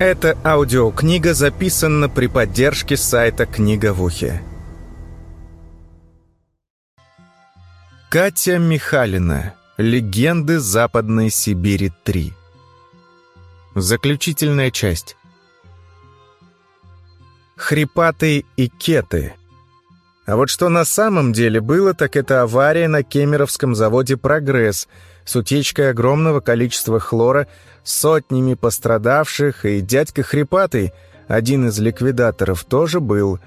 Эта аудиокнига записана при поддержке сайта «Книга в ухе». Катя Михалина. Легенды Западной Сибири 3. Заключительная часть. Хрипатые и кеты. А вот что на самом деле было, так это авария на кемеровском заводе «Прогресс», с утечкой огромного количества хлора, сотнями пострадавших, и дядька Хрипатый, один из ликвидаторов, тоже был.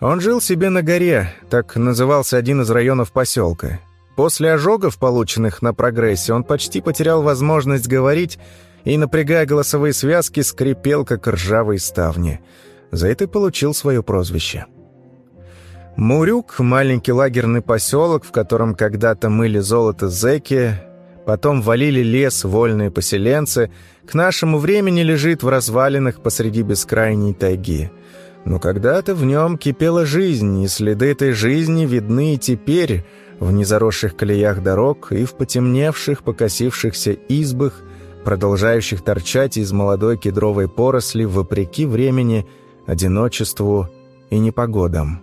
Он жил себе на горе, так назывался один из районов поселка. После ожогов, полученных на прогрессе, он почти потерял возможность говорить и, напрягая голосовые связки, скрипел, как ржавые ставни. За это получил свое прозвище. Мурюк — маленький лагерный поселок, в котором когда-то мыли золото зэки, Потом валили лес вольные поселенцы, к нашему времени лежит в развалинах посреди бескрайней тайги. Но когда-то в нем кипела жизнь, и следы этой жизни видны и теперь в незаросших колеях дорог и в потемневших, покосившихся избах, продолжающих торчать из молодой кедровой поросли вопреки времени, одиночеству и непогодам.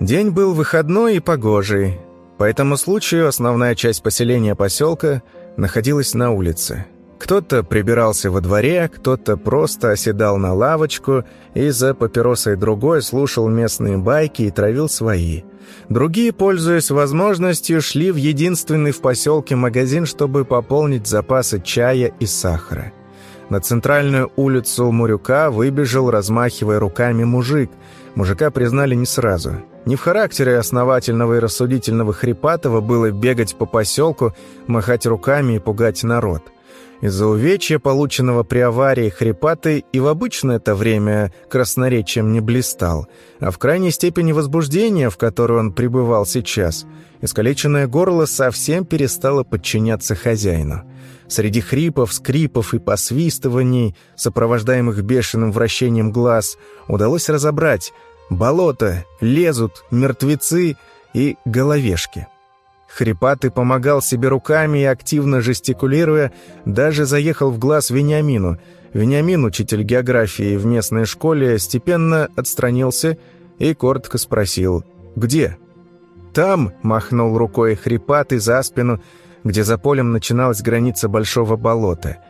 День был выходной и погожий, по этому случаю основная часть поселения поселка находилась на улице. Кто-то прибирался во дворе, кто-то просто оседал на лавочку и за папиросой другой слушал местные байки и травил свои. Другие, пользуясь возможностью, шли в единственный в поселке магазин, чтобы пополнить запасы чая и сахара. На центральную улицу Мурюка выбежал, размахивая руками мужик. Мужика признали не сразу – не в характере основательного и рассудительного Хрипатова было бегать по поселку, махать руками и пугать народ. Из-за увечья, полученного при аварии Хрипатый, и в обычное это время красноречием не блистал, а в крайней степени возбуждения, в которое он пребывал сейчас, искалеченное горло совсем перестало подчиняться хозяину. Среди хрипов, скрипов и посвистываний, сопровождаемых бешеным вращением глаз, удалось разобрать — Болото, лезут, мертвецы и головешки. Хрипатый помогал себе руками и, активно жестикулируя, даже заехал в глаз Вениамину. Вениамин, учитель географии в местной школе, степенно отстранился и коротко спросил «Где?». «Там», — махнул рукой Хрипатый за спину, где за полем начиналась граница большого болота —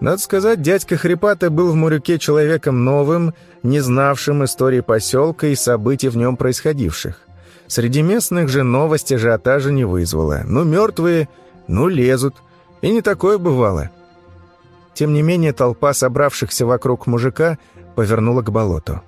надо сказать, дядька Хрипата был в Мурюке человеком новым, не знавшим истории поселка и событий в нем происходивших. Среди местных же новости ажиотажа не вызвала. Ну, мертвые, ну, лезут. И не такое бывало. Тем не менее, толпа собравшихся вокруг мужика повернула к болоту.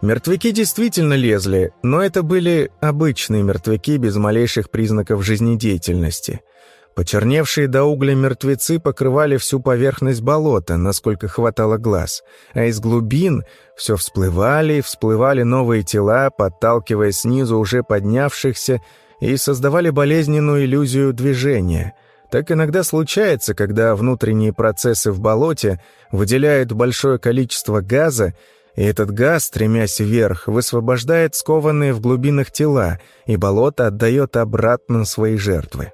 Мертвяки действительно лезли, но это были обычные мертвяки без малейших признаков жизнедеятельности – Почерневшие до угля мертвецы покрывали всю поверхность болота, насколько хватало глаз, а из глубин все всплывали и всплывали новые тела, подталкивая снизу уже поднявшихся и создавали болезненную иллюзию движения. Так иногда случается, когда внутренние процессы в болоте выделяют большое количество газа, и этот газ, стремясь вверх, высвобождает скованные в глубинах тела, и болото отдает обратно свои жертвы.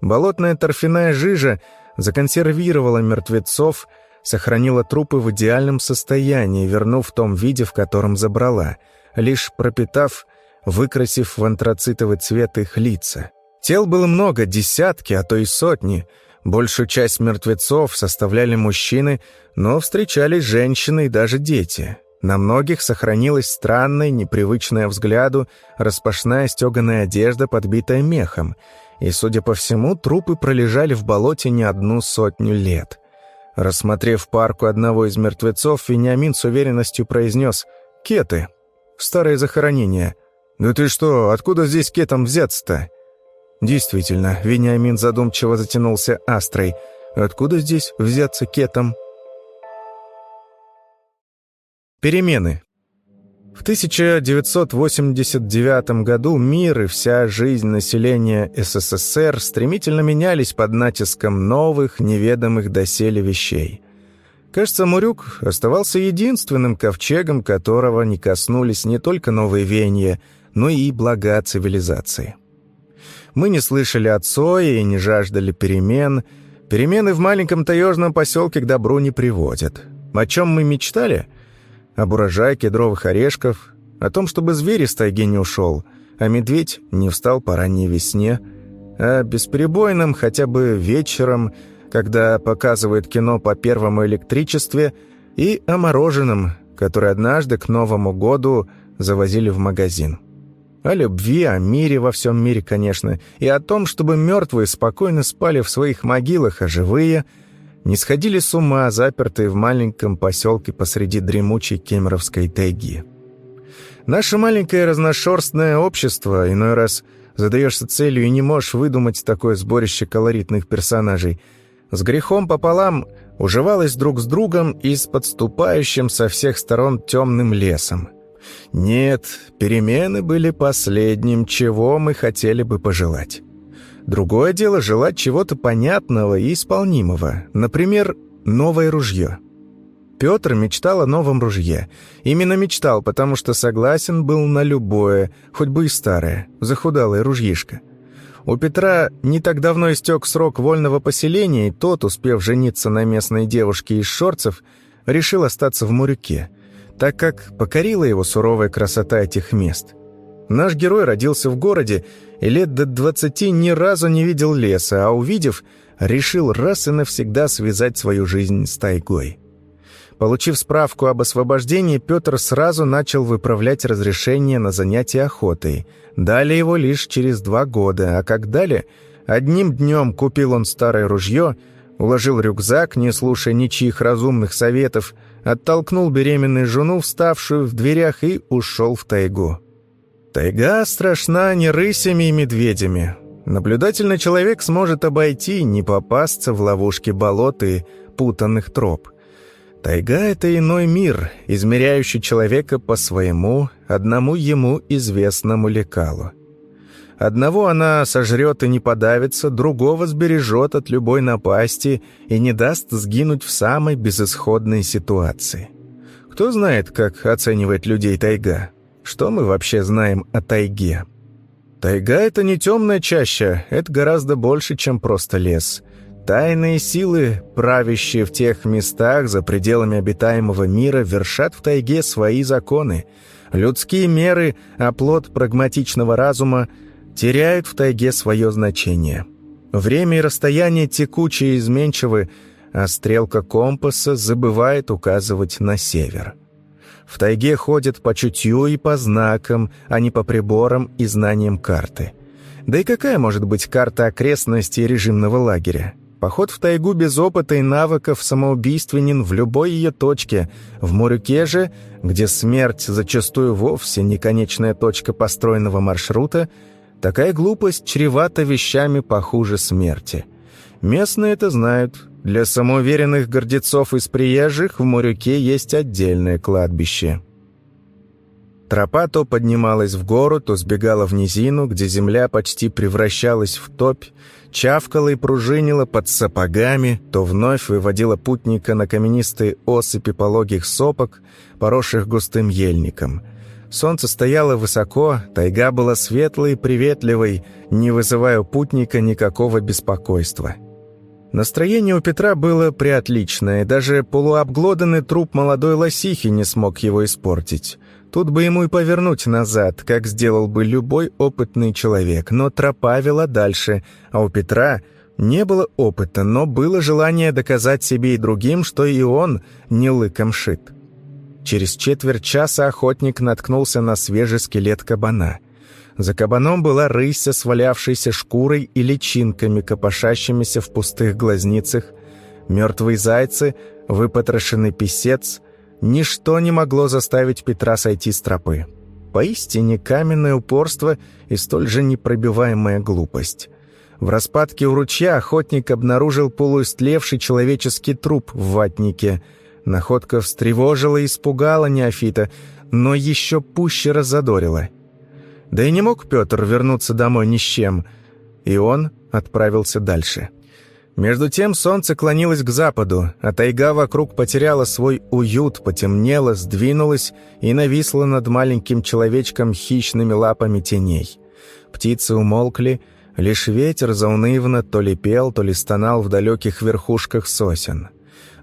Болотная торфяная жижа законсервировала мертвецов, сохранила трупы в идеальном состоянии, вернув в том виде, в котором забрала, лишь пропитав, выкрасив в антрацитовый цвет их лица. Тел было много, десятки, а то и сотни. Большую часть мертвецов составляли мужчины, но встречались женщины и даже дети. На многих сохранилась странная, непривычная взгляду, распашная стеганая одежда, подбитая мехом — и, судя по всему, трупы пролежали в болоте не одну сотню лет. Рассмотрев парку одного из мертвецов, Вениамин с уверенностью произнес «Кеты. Старое захоронение». «Да ты что, откуда здесь кетам взяться-то?» Действительно, Вениамин задумчиво затянулся астрой. «Откуда здесь взяться кетам?» Перемены. В 1989 году мир и вся жизнь населения СССР стремительно менялись под натиском новых, неведомых доселе вещей. Кажется, Мурюк оставался единственным ковчегом, которого не коснулись не только новые веяния, но и блага цивилизации. Мы не слышали о Цое и не жаждали перемен. Перемены в маленьком таежном поселке к добру не приводят. О чем мы мечтали? Об урожае кедровых орешков, о том, чтобы зверь из тайги не ушел, а медведь не встал по ранней весне, о бесперебойном хотя бы вечером, когда показывают кино по первому электричестве, и о мороженом, которое однажды к Новому году завозили в магазин. О любви, о мире во всем мире, конечно, и о том, чтобы мертвые спокойно спали в своих могилах, а живые не сходили с ума, запертые в маленьком поселке посреди дремучей кемеровской тайги. Наше маленькое разношерстное общество иной раз задаешься целью и не можешь выдумать такое сборище колоритных персонажей. С грехом пополам уживалось друг с другом и с подступающим со всех сторон темным лесом. Нет, перемены были последним, чего мы хотели бы пожелать. Другое дело желать чего-то понятного и исполнимого, например, новое ружье. Петр мечтал о новом ружье. Именно мечтал, потому что согласен был на любое, хоть бы и старое, захудалое ружьишко. У Петра не так давно истек срок вольного поселения, и тот, успев жениться на местной девушке из Шорцев, решил остаться в Мурюке – так как покорила его суровая красота этих мест. Наш герой родился в городе и лет до двадцати ни разу не видел леса, а увидев, решил раз и навсегда связать свою жизнь с тайгой. Получив справку об освобождении, Петр сразу начал выправлять разрешение на занятие охотой. Дали его лишь через два года, а как дали, одним днем купил он старое ружье, уложил рюкзак, не слушая ничьих разумных советов, оттолкнул беременную жену, вставшую в дверях, и ушел в тайгу. Тайга страшна не рысями и медведями. Наблюдательный человек сможет обойти, не попасться в ловушки болот и путанных троп. Тайга — это иной мир, измеряющий человека по своему, одному ему известному лекалу. Одного она сожрет и не подавится, другого сбережет от любой напасти и не даст сгинуть в самой безысходной ситуации. Кто знает, как оценивает людей тайга? Что мы вообще знаем о тайге? Тайга — это не темная чаща, это гораздо больше, чем просто лес. Тайные силы, правящие в тех местах за пределами обитаемого мира, вершат в тайге свои законы. Людские меры, оплот прагматичного разума — теряют в тайге свое значение. Время и расстояние текучие и изменчивы, а стрелка компаса забывает указывать на север. В тайге ходят по чутью и по знакам, а не по приборам и знаниям карты. Да и какая может быть карта окрестностей режимного лагеря? Поход в тайгу без опыта и навыков самоубийственен в любой ее точке. В Мурюке же, где смерть зачастую вовсе не конечная точка построенного маршрута, Такая глупость чревата вещами похуже смерти. Местные это знают. Для самоуверенных гордецов из приезжих в Морюке есть отдельное кладбище. Тропа то поднималась в гору, то сбегала в низину, где земля почти превращалась в топь, чавкала и пружинила под сапогами, то вновь выводила путника на каменистые осыпи пологих сопок, поросших густым ельником — Солнце стояло высоко, тайга была светлой и приветливой, не вызывая у путника никакого беспокойства. Настроение у Петра было приотличное, даже полуобглоданный труп молодой лосихи не смог его испортить. Тут бы ему и повернуть назад, как сделал бы любой опытный человек, но тропа вела дальше, а у Петра не было опыта, но было желание доказать себе и другим, что и он не лыком шит. Через четверть часа охотник наткнулся на свежий скелет кабана. За кабаном была рысь со свалявшейся шкурой и личинками, копошащимися в пустых глазницах, мертвые зайцы, выпотрошенный писец. Ничто не могло заставить Петра сойти с тропы. Поистине каменное упорство и столь же непробиваемая глупость. В распадке у ручья охотник обнаружил полуистлевший человеческий труп в ватнике – Находка встревожила и испугала неофита, но еще пуще разодорила. Да и не мог Петр вернуться домой ни с чем, и он отправился дальше. Между тем солнце клонилось к западу, а тайга вокруг потеряла свой уют, потемнела, сдвинулась и нависла над маленьким человечком хищными лапами теней. Птицы умолкли, лишь ветер заунывно то ли пел, то ли стонал в далеких верхушках сосен.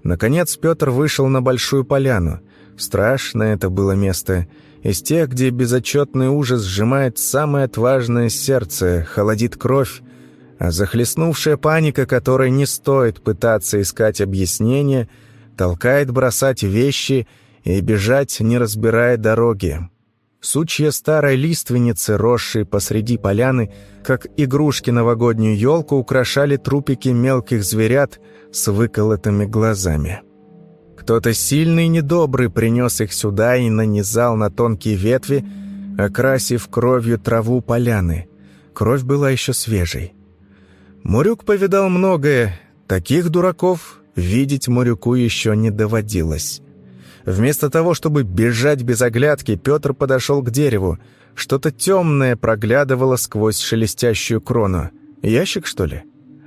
Наконец Петр вышел на большую поляну. Страшное это было место. Из тех, где безотчетный ужас сжимает самое отважное сердце, холодит кровь, а захлестнувшая паника, которой не стоит пытаться искать объяснения, толкает бросать вещи и бежать, не разбирая дороги. Сучья старой лиственницы, росшие посреди поляны, как игрушки новогоднюю елку, украшали трупики мелких зверят с выколотыми глазами. Кто-то сильный и недобрый принес их сюда и нанизал на тонкие ветви, окрасив кровью траву поляны. Кровь была еще свежей. Мурюк повидал многое. Таких дураков видеть Мурюку еще не доводилось. Вместо того, чтобы бежать без оглядки, Петр подошел к дереву. Что-то темное проглядывало сквозь шелестящую крону. Ящик, что ли?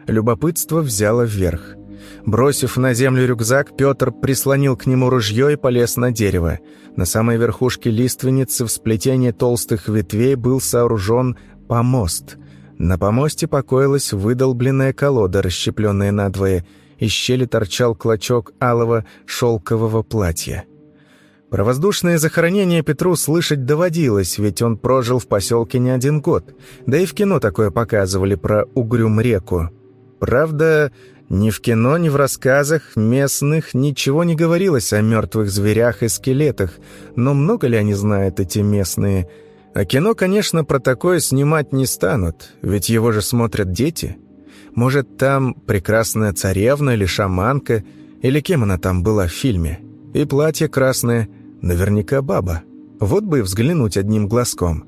Любопытство взяло вверх. Бросив на землю рюкзак, Петр прислонил к нему ружье и полез на дерево. На самой верхушке лиственницы в сплетении толстых ветвей был сооружен помост. На помосте покоилась выдолбленная колода, расщепленная надвое. Из щели торчал клочок алого шелкового платья. Про воздушное захоронение Петру слышать доводилось, ведь он прожил в поселке не один год. Да и в кино такое показывали про Угрюм-реку. Правда, ни в кино, ни в рассказах местных ничего не говорилось о мертвых зверях и скелетах, но много ли они знают, эти местные? А кино, конечно, про такое снимать не станут, ведь его же смотрят дети. Может, там прекрасная царевна или шаманка, или кем она там была в фильме? И платье красное, наверняка баба. Вот бы взглянуть одним глазком.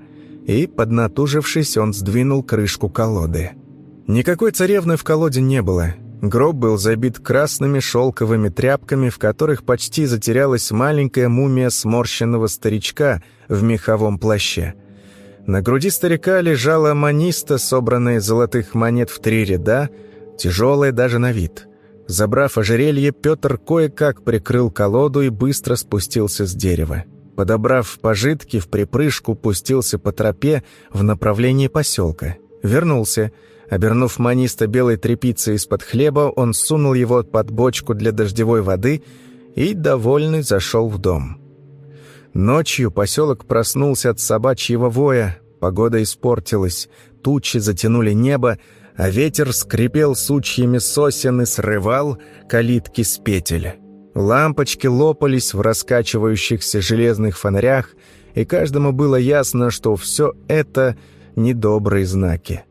И, поднатужившись, он сдвинул крышку колоды. Никакой царевны в колоде не было, Гроб был забит красными шелковыми тряпками, в которых почти затерялась маленькая мумия сморщенного старичка в меховом плаще. На груди старика лежала маниста, собранная из золотых монет в три ряда, тяжелая даже на вид. Забрав ожерелье, Петр кое-как прикрыл колоду и быстро спустился с дерева. Подобрав пожитки, в припрыжку пустился по тропе в направлении поселка. Вернулся — Обернув маниста белой тряпицей из-под хлеба, он сунул его под бочку для дождевой воды и, довольный, зашел в дом. Ночью поселок проснулся от собачьего воя, погода испортилась, тучи затянули небо, а ветер скрипел сучьями сосен и срывал калитки с петель. Лампочки лопались в раскачивающихся железных фонарях, и каждому было ясно, что все это недобрые знаки.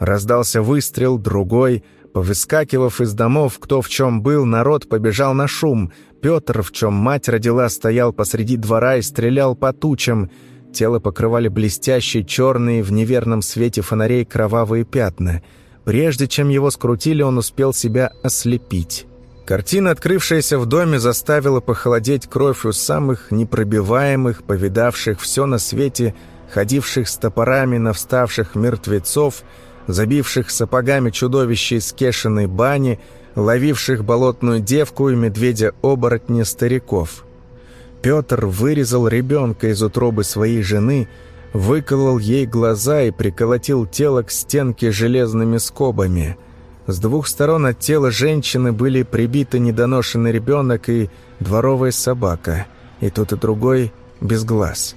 Раздался выстрел, другой. Повыскакивав из домов, кто в чем был, народ побежал на шум. Петр, в чем мать родила, стоял посреди двора и стрелял по тучам. Тело покрывали блестящие черные в неверном свете фонарей кровавые пятна. Прежде чем его скрутили, он успел себя ослепить. Картина, открывшаяся в доме, заставила похолодеть кровь у самых непробиваемых, повидавших все на свете, ходивших с топорами на вставших мертвецов, забивших сапогами чудовище из кешиной бани, ловивших болотную девку и медведя-оборотня стариков. Петр вырезал ребенка из утробы своей жены, выколол ей глаза и приколотил тело к стенке железными скобами. С двух сторон от тела женщины были прибиты недоношенный ребенок и дворовая собака, и тот и другой без глаз.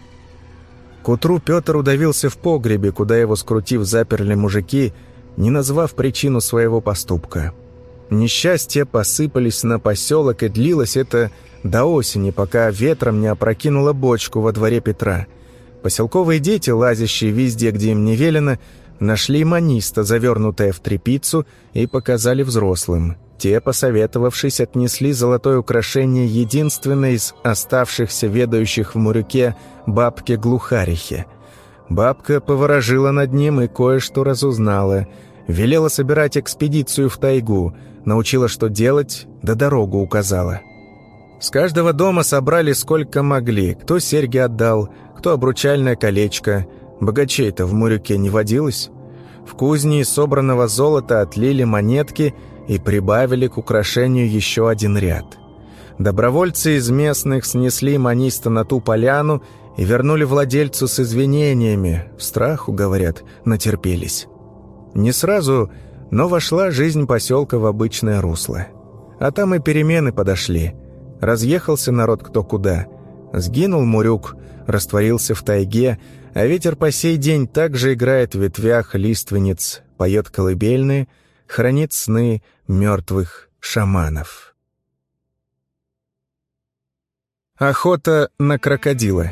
К утру Петр удавился в погребе, куда его, скрутив, заперли мужики, не назвав причину своего поступка. Несчастья посыпались на поселок, и длилось это до осени, пока ветром не опрокинуло бочку во дворе Петра. Поселковые дети, лазящие везде, где им не велено, нашли маниста, завернутое в тряпицу, и показали взрослым. Те, посоветовавшись, отнесли золотое украшение единственной из оставшихся ведающих в Мурюке бабке-глухарихе. Бабка поворожила над ним и кое-что разузнала. Велела собирать экспедицию в тайгу, научила, что делать, да дорогу указала. С каждого дома собрали сколько могли, кто серьги отдал, кто обручальное колечко. Богачей-то в Мурюке не водилось. В кузне из собранного золота отлили монетки – и прибавили к украшению еще один ряд. Добровольцы из местных снесли маниста на ту поляну и вернули владельцу с извинениями. В страху, говорят, натерпелись. Не сразу, но вошла жизнь поселка в обычное русло. а там и перемены подошли. Разъехался народ кто куда. Сгинул Мурюк, растворился в тайге, а ветер по сей день также играет в ветвях лиственниц, поет колыбельные, хранит сны мертвых шаманов. Охота на крокодила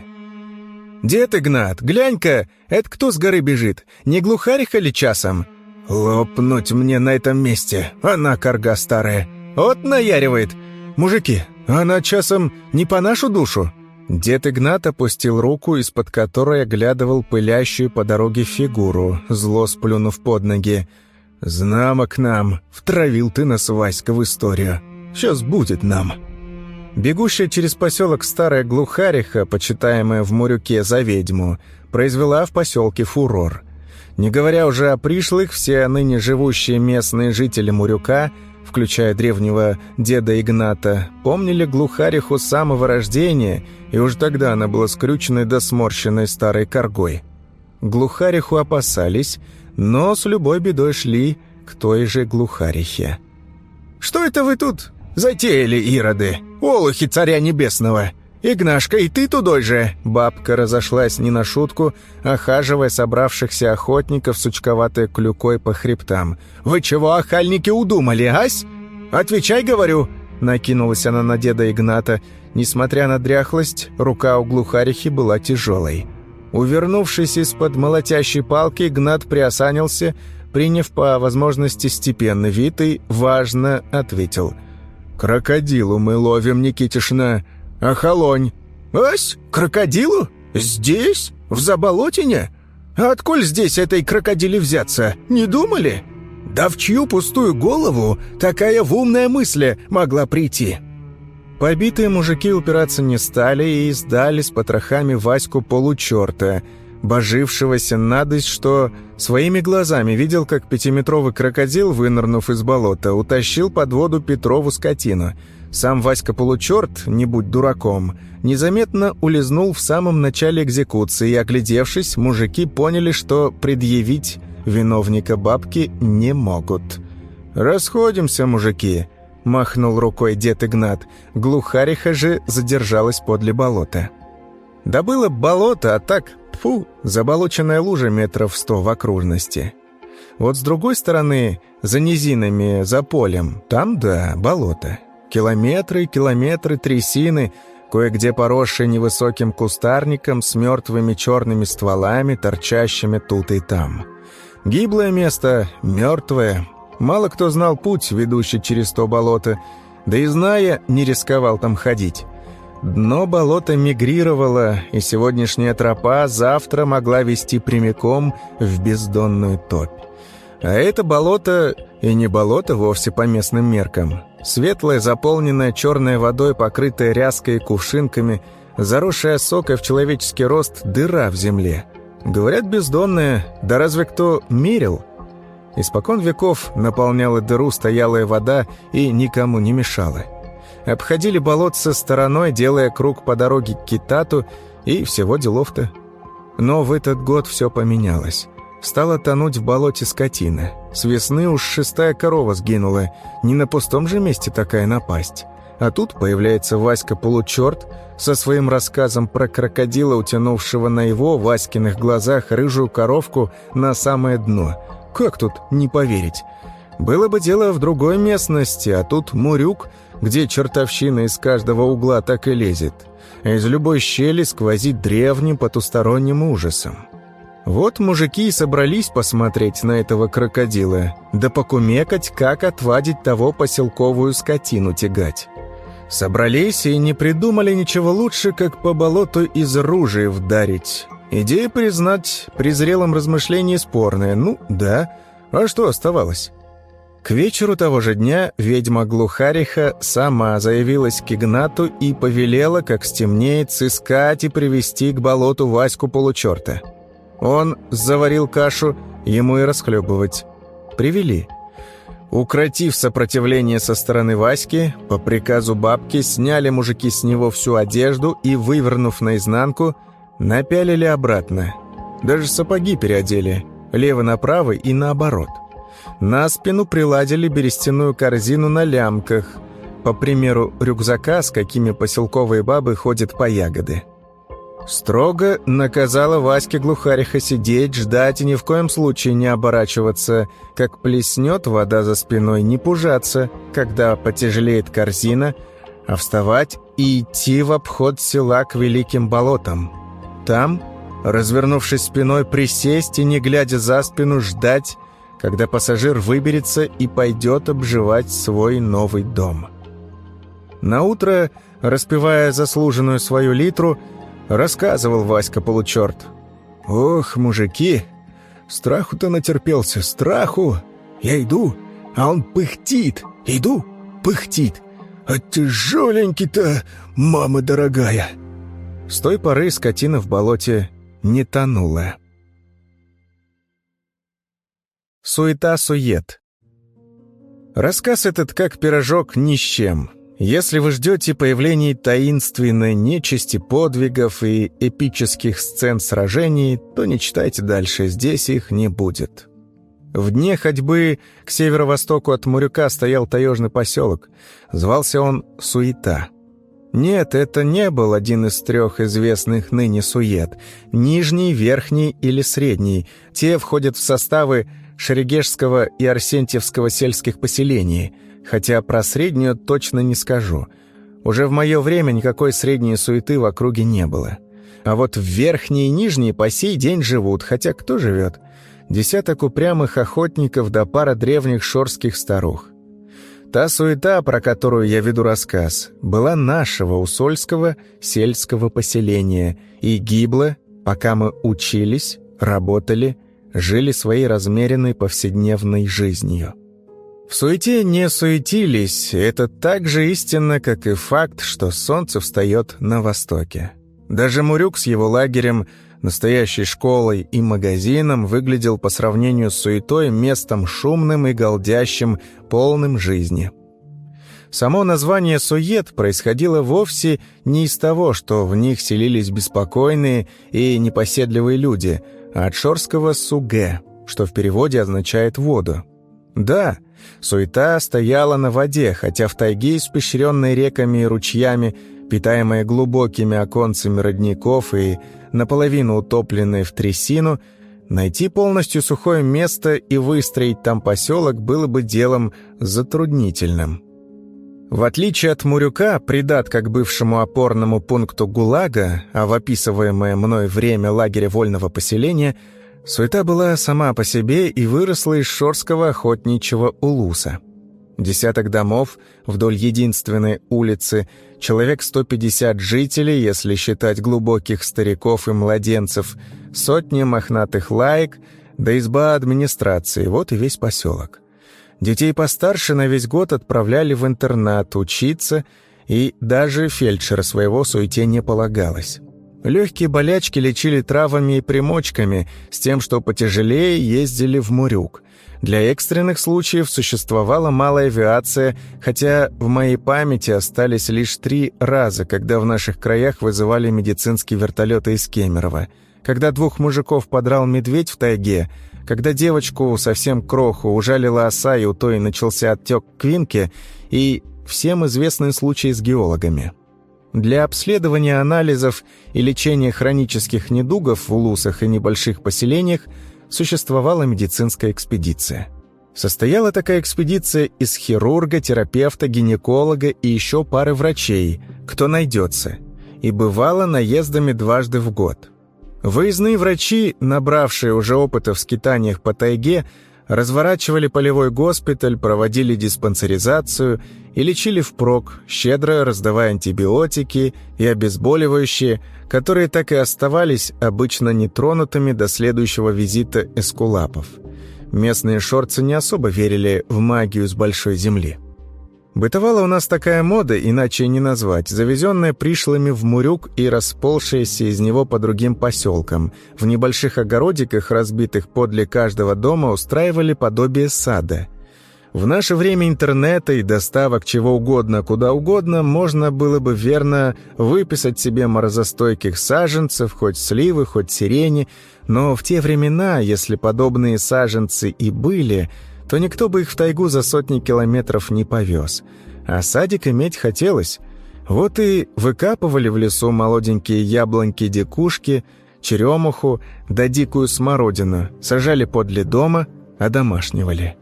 «Дед Игнат, глянь-ка, это кто с горы бежит? Не глухариха ли часом?» «Лопнуть мне на этом месте, она корга старая. Вот наяривает. Мужики, она часом не по нашу душу?» Дед Игнат опустил руку, из-под которой оглядывал пылящую по дороге фигуру, зло сплюнув под ноги. «Знамо к нам, втравил ты нас, Васька, в историю. Сейчас будет нам». Бегущая через поселок Старая Глухариха, почитаемая в Мурюке за ведьму, произвела в поселке фурор. Не говоря уже о пришлых, все ныне живущие местные жители Мурюка – включая древнего деда Игната, помнили глухариху с самого рождения, и уж тогда она была скрюченной до сморщенной старой коргой. Глухариху опасались, но с любой бедой шли к той же глухарихе. «Что это вы тут затеяли, ироды? Олухи царя небесного!» «Игнашка, и ты тудой же!» Бабка разошлась не на шутку, охаживая собравшихся охотников сучковатой клюкой по хребтам. «Вы чего, охальники, удумали, ась?» «Отвечай, говорю!» Накинулась она на деда Игната. Несмотря на дряхлость, рука у глухарихи была тяжелой. Увернувшись из-под молотящей палки, Игнат приосанился, приняв по возможности степенный вид и, важно, ответил. «Крокодилу мы ловим, Никитишна!» «Охолонь!» «Ась, крокодилу? Здесь? В заболотине? А отколь здесь этой крокодиле взяться? Не думали?» «Да в чью пустую голову такая умная мысль могла прийти?» Побитые мужики упираться не стали и сдали с потрохами Ваську получерта, божившегося надость, что своими глазами видел, как пятиметровый крокодил, вынырнув из болота, утащил под воду Петрову скотину – сам Васька Получерт, не будь дураком, незаметно улизнул в самом начале экзекуции, и, оглядевшись, мужики поняли, что предъявить виновника бабки не могут. «Расходимся, мужики», — махнул рукой дед Игнат. Глухариха же задержалась подле болота. Да было болото, а так, фу, заболоченная лужа метров сто в окружности. Вот с другой стороны, за низинами, за полем, там, да, болото. Километры километры трясины, кое-где поросшие невысоким кустарником с мертвыми черными стволами, торчащими тут и там. Гиблое место, мертвое. Мало кто знал путь, ведущий через то болото, да и зная, не рисковал там ходить. Дно болота мигрировало, и сегодняшняя тропа завтра могла вести прямиком в бездонную топь. А это болото и не болото вовсе по местным меркам. Светлая, заполненная черной водой, покрытая ряской и кувшинками, заросшая сокой в человеческий рост дыра в земле. Говорят, бездонная, да разве кто мерил? Испокон веков наполняла дыру стоялая вода и никому не мешала. Обходили болотце стороной, делая круг по дороге к Китату, и всего делов-то. Но в этот год все поменялось. Стала тонуть в болоте скотина. С весны уж шестая корова сгинула. Не на пустом же месте такая напасть. А тут появляется Васька Получерт со своим рассказом про крокодила, утянувшего на его, Васькиных глазах, рыжую коровку на самое дно. Как тут не поверить? Было бы дело в другой местности, а тут Мурюк, где чертовщина из каждого угла так и лезет. Из любой щели сквозит древним потусторонним ужасом. Вот мужики и собрались посмотреть на этого крокодила, да покумекать, как отвадить того поселковую скотину тягать. Собрались и не придумали ничего лучше, как по болоту из ружей вдарить. Идея, признать, при зрелом размышлении спорная. Ну, да. А что оставалось? К вечеру того же дня ведьма Глухариха сама заявилась к Игнату и повелела, как стемнеет, сыскать и привести к болоту Ваську Получерта. Он заварил кашу, ему и расхлебывать. Привели. Укротив сопротивление со стороны Васьки, по приказу бабки сняли мужики с него всю одежду и, вывернув наизнанку, напялили обратно. Даже сапоги переодели, лево направо и наоборот. На спину приладили берестяную корзину на лямках, по примеру рюкзака, с какими поселковые бабы ходят по ягоды. Строго наказала Ваське Глухариха сидеть, ждать и ни в коем случае не оборачиваться. Как плеснет вода за спиной, не пужаться, когда потяжелеет корзина, а вставать и идти в обход села к великим болотам. Там, развернувшись спиной, присесть и, не глядя за спину, ждать, когда пассажир выберется и пойдет обживать свой новый дом. Наутро, распивая заслуженную свою литру, Рассказывал Васька получерт. «Ох, мужики, страху-то натерпелся, страху. Я иду, а он пыхтит. Иду, пыхтит. А тяжеленький-то, мама дорогая!» С той поры скотина в болоте не тонула. Суета-сует. Рассказ этот как пирожок ни с чем — если вы ждете появления таинственной нечисти, подвигов и эпических сцен сражений, то не читайте дальше, здесь их не будет. В дне ходьбы к северо-востоку от Мурюка стоял таежный поселок. Звался он Суета. Нет, это не был один из трех известных ныне сует. Нижний, верхний или средний. Те входят в составы Шерегешского и Арсентьевского сельских поселений – хотя про среднюю точно не скажу. Уже в мое время никакой средней суеты в округе не было. А вот верхние и нижние по сей день живут, хотя кто живет? Десяток упрямых охотников да пара древних шорских старух. Та суета, про которую я веду рассказ, была нашего усольского сельского поселения и гибла, пока мы учились, работали, жили своей размеренной повседневной жизнью. В суете не суетились, это так же истинно, как и факт, что солнце встает на востоке. Даже Мурюк с его лагерем, настоящей школой и магазином выглядел по сравнению с суетой местом шумным и голдящим, полным жизни. Само название «сует» происходило вовсе не из того, что в них селились беспокойные и непоседливые люди, а от шорского «суге», что в переводе означает «воду». Да, суета стояла на воде, хотя в тайге, испещренной реками и ручьями, питаемой глубокими оконцами родников и наполовину утопленной в трясину, найти полностью сухое место и выстроить там поселок было бы делом затруднительным. В отличие от Мурюка, придатка к бывшему опорному пункту ГУЛАГа, а в описываемое мной время лагеря вольного поселения – Суета была сама по себе и выросла из шорского охотничьего улуса. Десяток домов вдоль единственной улицы, человек 150 жителей, если считать глубоких стариков и младенцев, сотни мохнатых лаек, да изба администрации, вот и весь поселок. Детей постарше на весь год отправляли в интернат учиться, и даже фельдшера своего суете не полагалось. Легкие болячки лечили травами и примочками, с тем, что потяжелее ездили в Мурюк. Для экстренных случаев существовала малая авиация, хотя в моей памяти остались лишь три раза, когда в наших краях вызывали медицинские вертолеты из Кемерово. Когда двух мужиков подрал медведь в тайге, когда девочку, совсем кроху, ужалила оса, и у той начался оттек квинки, и всем известный случай с геологами. Для обследования анализов и лечения хронических недугов в улусах и небольших поселениях существовала медицинская экспедиция. Состояла такая экспедиция из хирурга, терапевта, гинеколога и еще пары врачей, кто найдется, и бывала наездами дважды в год. Выездные врачи, набравшие уже опыта в скитаниях по тайге, разворачивали полевой госпиталь, проводили диспансеризацию и лечили впрок, щедро раздавая антибиотики и обезболивающие, которые так и оставались обычно нетронутыми до следующего визита эскулапов. Местные шорцы не особо верили в магию с большой земли. Бытовала у нас такая мода, иначе не назвать, завезенная пришлыми в Мурюк и расползшаяся из него по другим поселкам. В небольших огородиках, разбитых подле каждого дома, устраивали подобие сада. В наше время интернета и доставок чего угодно, куда угодно, можно было бы верно выписать себе морозостойких саженцев, хоть сливы, хоть сирени, но в те времена, если подобные саженцы и были – то никто бы их в тайгу за сотни километров не повез. а садик иметь хотелось. Вот и выкапывали в лесу молоденькие яблоньки-дикушки, черемуху да дикую смородину, сажали подле дома, одомашнивали.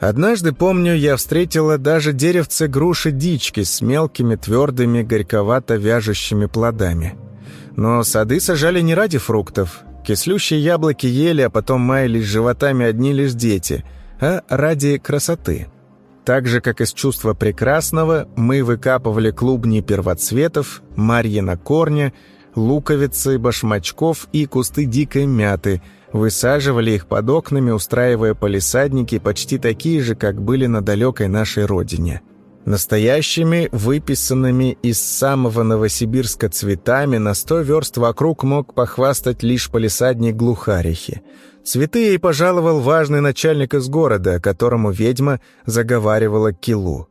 Однажды, помню, я встретила даже деревце груши-дички с мелкими, твердыми, горьковато вяжущими плодами. Но сады сажали не ради фруктов. Кислющие яблоки ели, а потом маялись животами одни лишь дети, а ради красоты. Так же, как из чувства прекрасного, мы выкапывали клубни первоцветов, марьина корня, луковицы, башмачков и кусты дикой мяты, высаживали их под окнами, устраивая полисадники почти такие же, как были на далекой нашей родине. Настоящими, выписанными из самого Новосибирска цветами на сто верст вокруг мог похвастать лишь полисадник Глухарихи. Цветы ей пожаловал важный начальник из города, которому ведьма заговаривала килу.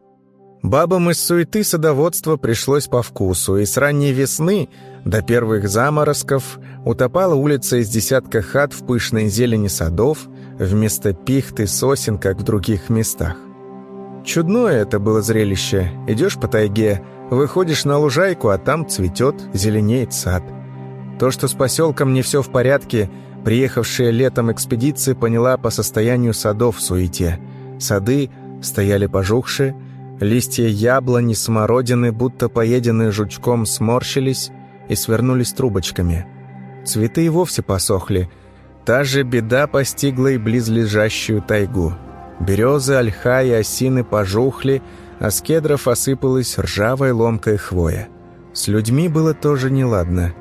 Бабам из суеты садоводства пришлось по вкусу, и с ранней весны до первых заморозков утопала улица из десятка хат в пышной зелени садов, вместо пихты сосен, как в других местах. Чудное это было зрелище. Идешь по тайге, выходишь на лужайку, а там цветет, зеленеет сад. То, что с поселком не все в порядке, приехавшая летом экспедиция поняла по состоянию садов в суете. Сады стояли пожухшие, листья яблони, смородины, будто поеденные жучком, сморщились и свернулись трубочками. Цветы и вовсе посохли. Та же беда постигла и близлежащую тайгу. Березы, ольха и осины пожухли, а с кедров осыпалась ржавая ломкая хвоя. С людьми было тоже неладно.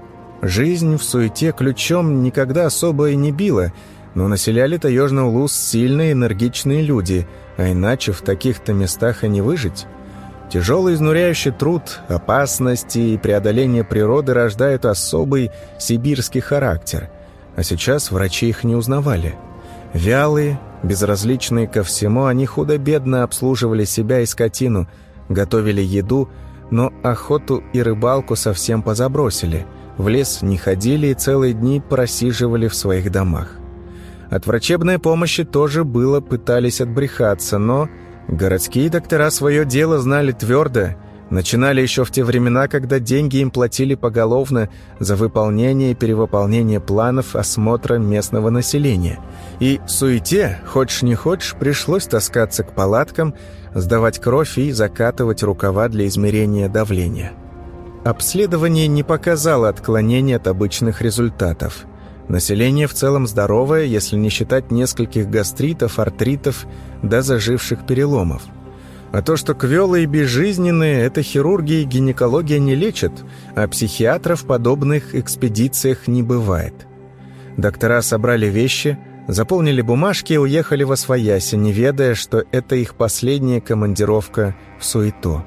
Жизнь в суете ключом никогда особо и не била, но населяли таежный улус сильные энергичные люди, а иначе в таких-то местах и не выжить. Тяжелый изнуряющий труд, опасности и преодоление природы рождают особый сибирский характер, а сейчас врачи их не узнавали. Вялые, Безразличные ко всему, они худо-бедно обслуживали себя и скотину, готовили еду, но охоту и рыбалку совсем позабросили. В лес не ходили и целые дни просиживали в своих домах. От врачебной помощи тоже было пытались отбрехаться, но городские доктора свое дело знали твердо – начинали еще в те времена, когда деньги им платили поголовно за выполнение и перевыполнение планов осмотра местного населения. И суете, хочешь не хочешь, пришлось таскаться к палаткам, сдавать кровь и закатывать рукава для измерения давления. Обследование не показало отклонений от обычных результатов. Население в целом здоровое, если не считать нескольких гастритов, артритов да заживших переломов – а то, что квелы и безжизненные, это хирургия и гинекология не лечат, а психиатров в подобных экспедициях не бывает. Доктора собрали вещи, заполнили бумажки и уехали во свояси, не ведая, что это их последняя командировка в суету.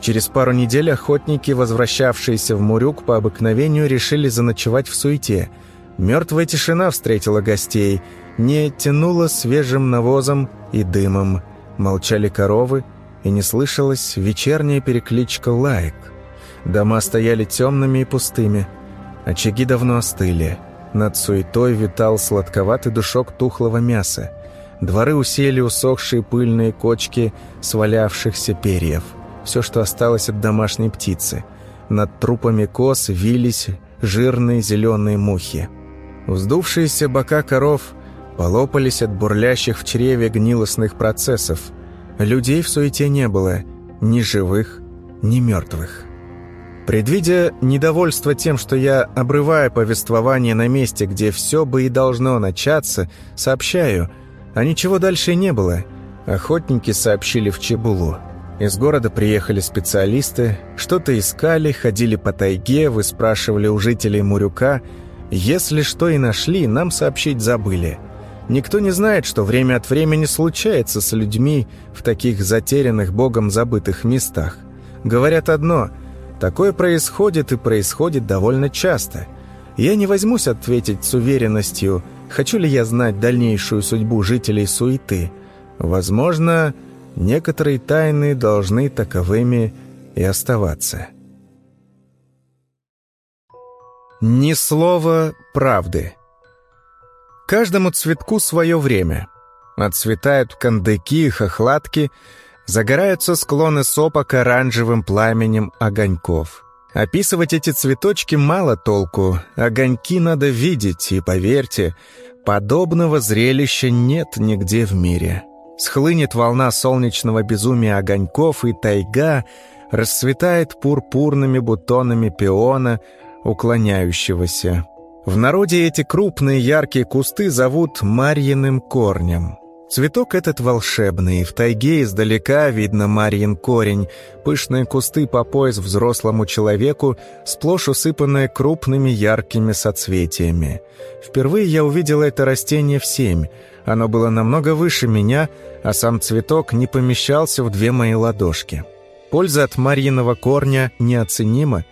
Через пару недель охотники, возвращавшиеся в Мурюк по обыкновению, решили заночевать в суете. Мертвая тишина встретила гостей, не тянула свежим навозом и дымом молчали коровы, и не слышалась вечерняя перекличка лаек. Дома стояли темными и пустыми. Очаги давно остыли. Над суетой витал сладковатый душок тухлого мяса. Дворы усеяли усохшие пыльные кочки свалявшихся перьев. Все, что осталось от домашней птицы. Над трупами коз вились жирные зеленые мухи. Вздувшиеся бока коров полопались от бурлящих в чреве гнилостных процессов. Людей в суете не было, ни живых, ни мертвых. Предвидя недовольство тем, что я обрываю повествование на месте, где все бы и должно начаться, сообщаю, а ничего дальше не было. Охотники сообщили в Чебулу. Из города приехали специалисты, что-то искали, ходили по тайге, выспрашивали у жителей Мурюка. Если что и нашли, нам сообщить забыли – Никто не знает, что время от времени случается с людьми в таких затерянных Богом забытых местах. Говорят одно – такое происходит и происходит довольно часто. Я не возьмусь ответить с уверенностью, хочу ли я знать дальнейшую судьбу жителей суеты. Возможно, некоторые тайны должны таковыми и оставаться. Ни слова правды. Каждому цветку свое время. Отцветают кандыки, хохлатки, Загораются склоны сопок оранжевым пламенем огоньков. Описывать эти цветочки мало толку, огоньки надо видеть, и поверьте, подобного зрелища нет нигде в мире. Схлынет волна солнечного безумия огоньков, и тайга расцветает пурпурными бутонами пиона, уклоняющегося. В народе эти крупные яркие кусты зовут Марьиным корнем. Цветок этот волшебный, в тайге издалека видно Марьин корень, пышные кусты по пояс взрослому человеку, сплошь усыпанные крупными яркими соцветиями. Впервые я увидел это растение в семь. Оно было намного выше меня, а сам цветок не помещался в две мои ладошки. Польза от Марьиного корня неоценима.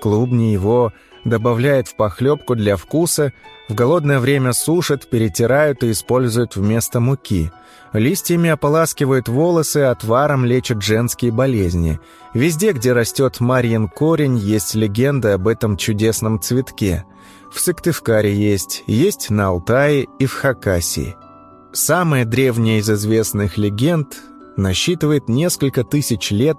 Клубни его добавляют в похлебку для вкуса, в голодное время сушат, перетирают и используют вместо муки. Листьями ополаскивают волосы, отваром лечат женские болезни. Везде, где растет Марьин корень, есть легенда об этом чудесном цветке. В Сыктывкаре есть, есть на Алтае и в Хакасии. Самая древняя из известных легенд насчитывает несколько тысяч лет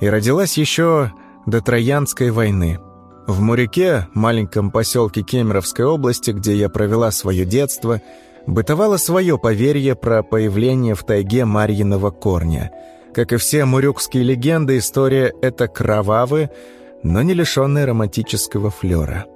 и родилась еще до Троянской войны – в Муряке, маленьком поселке Кемеровской области, где я провела свое детство, бытовало свое поверье про появление в тайге Марьиного корня. Как и все мурюкские легенды, история эта кровавая, но не лишенная романтического флера.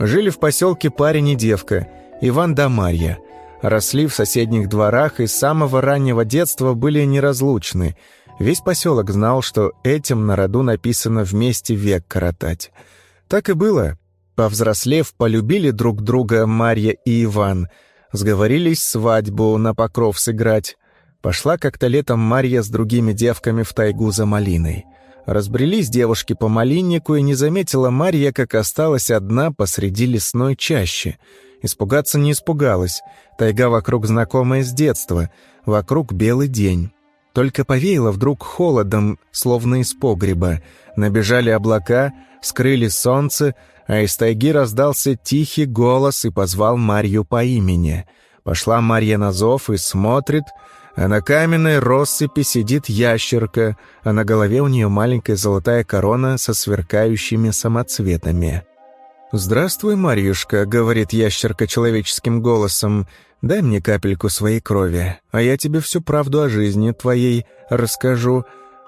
Жили в поселке парень и девка, Иван да Марья. Росли в соседних дворах и с самого раннего детства были неразлучны. Весь поселок знал, что этим на роду написано «вместе век коротать». Так и было. Повзрослев, полюбили друг друга Марья и Иван. Сговорились свадьбу на покров сыграть. Пошла как-то летом Марья с другими девками в тайгу за малиной. Разбрелись девушки по малиннику, и не заметила Марья, как осталась одна посреди лесной чащи. Испугаться не испугалась. Тайга вокруг знакомая с детства. Вокруг белый день. Только повеяло вдруг холодом, словно из погреба. Набежали облака, скрыли солнце, а из тайги раздался тихий голос и позвал Марью по имени. Пошла Марья на зов и смотрит, а на каменной россыпи сидит ящерка, а на голове у нее маленькая золотая корона со сверкающими самоцветами. «Здравствуй, Марьюшка», — говорит ящерка человеческим голосом, — «дай мне капельку своей крови, а я тебе всю правду о жизни твоей расскажу».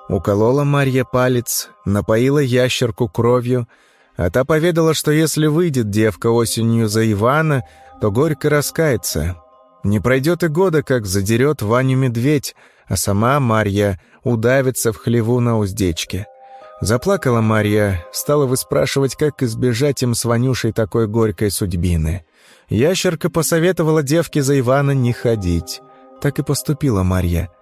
Уколола Марья палец, напоила ящерку кровью, а та поведала, что если выйдет девка осенью за Ивана, то горько раскается. Не пройдет и года, как задерет Ваню медведь, а сама Марья удавится в хлеву на уздечке. Заплакала Марья, стала выспрашивать, как избежать им с Ванюшей такой горькой судьбины. Ящерка посоветовала девке за Ивана не ходить. Так и поступила Марья —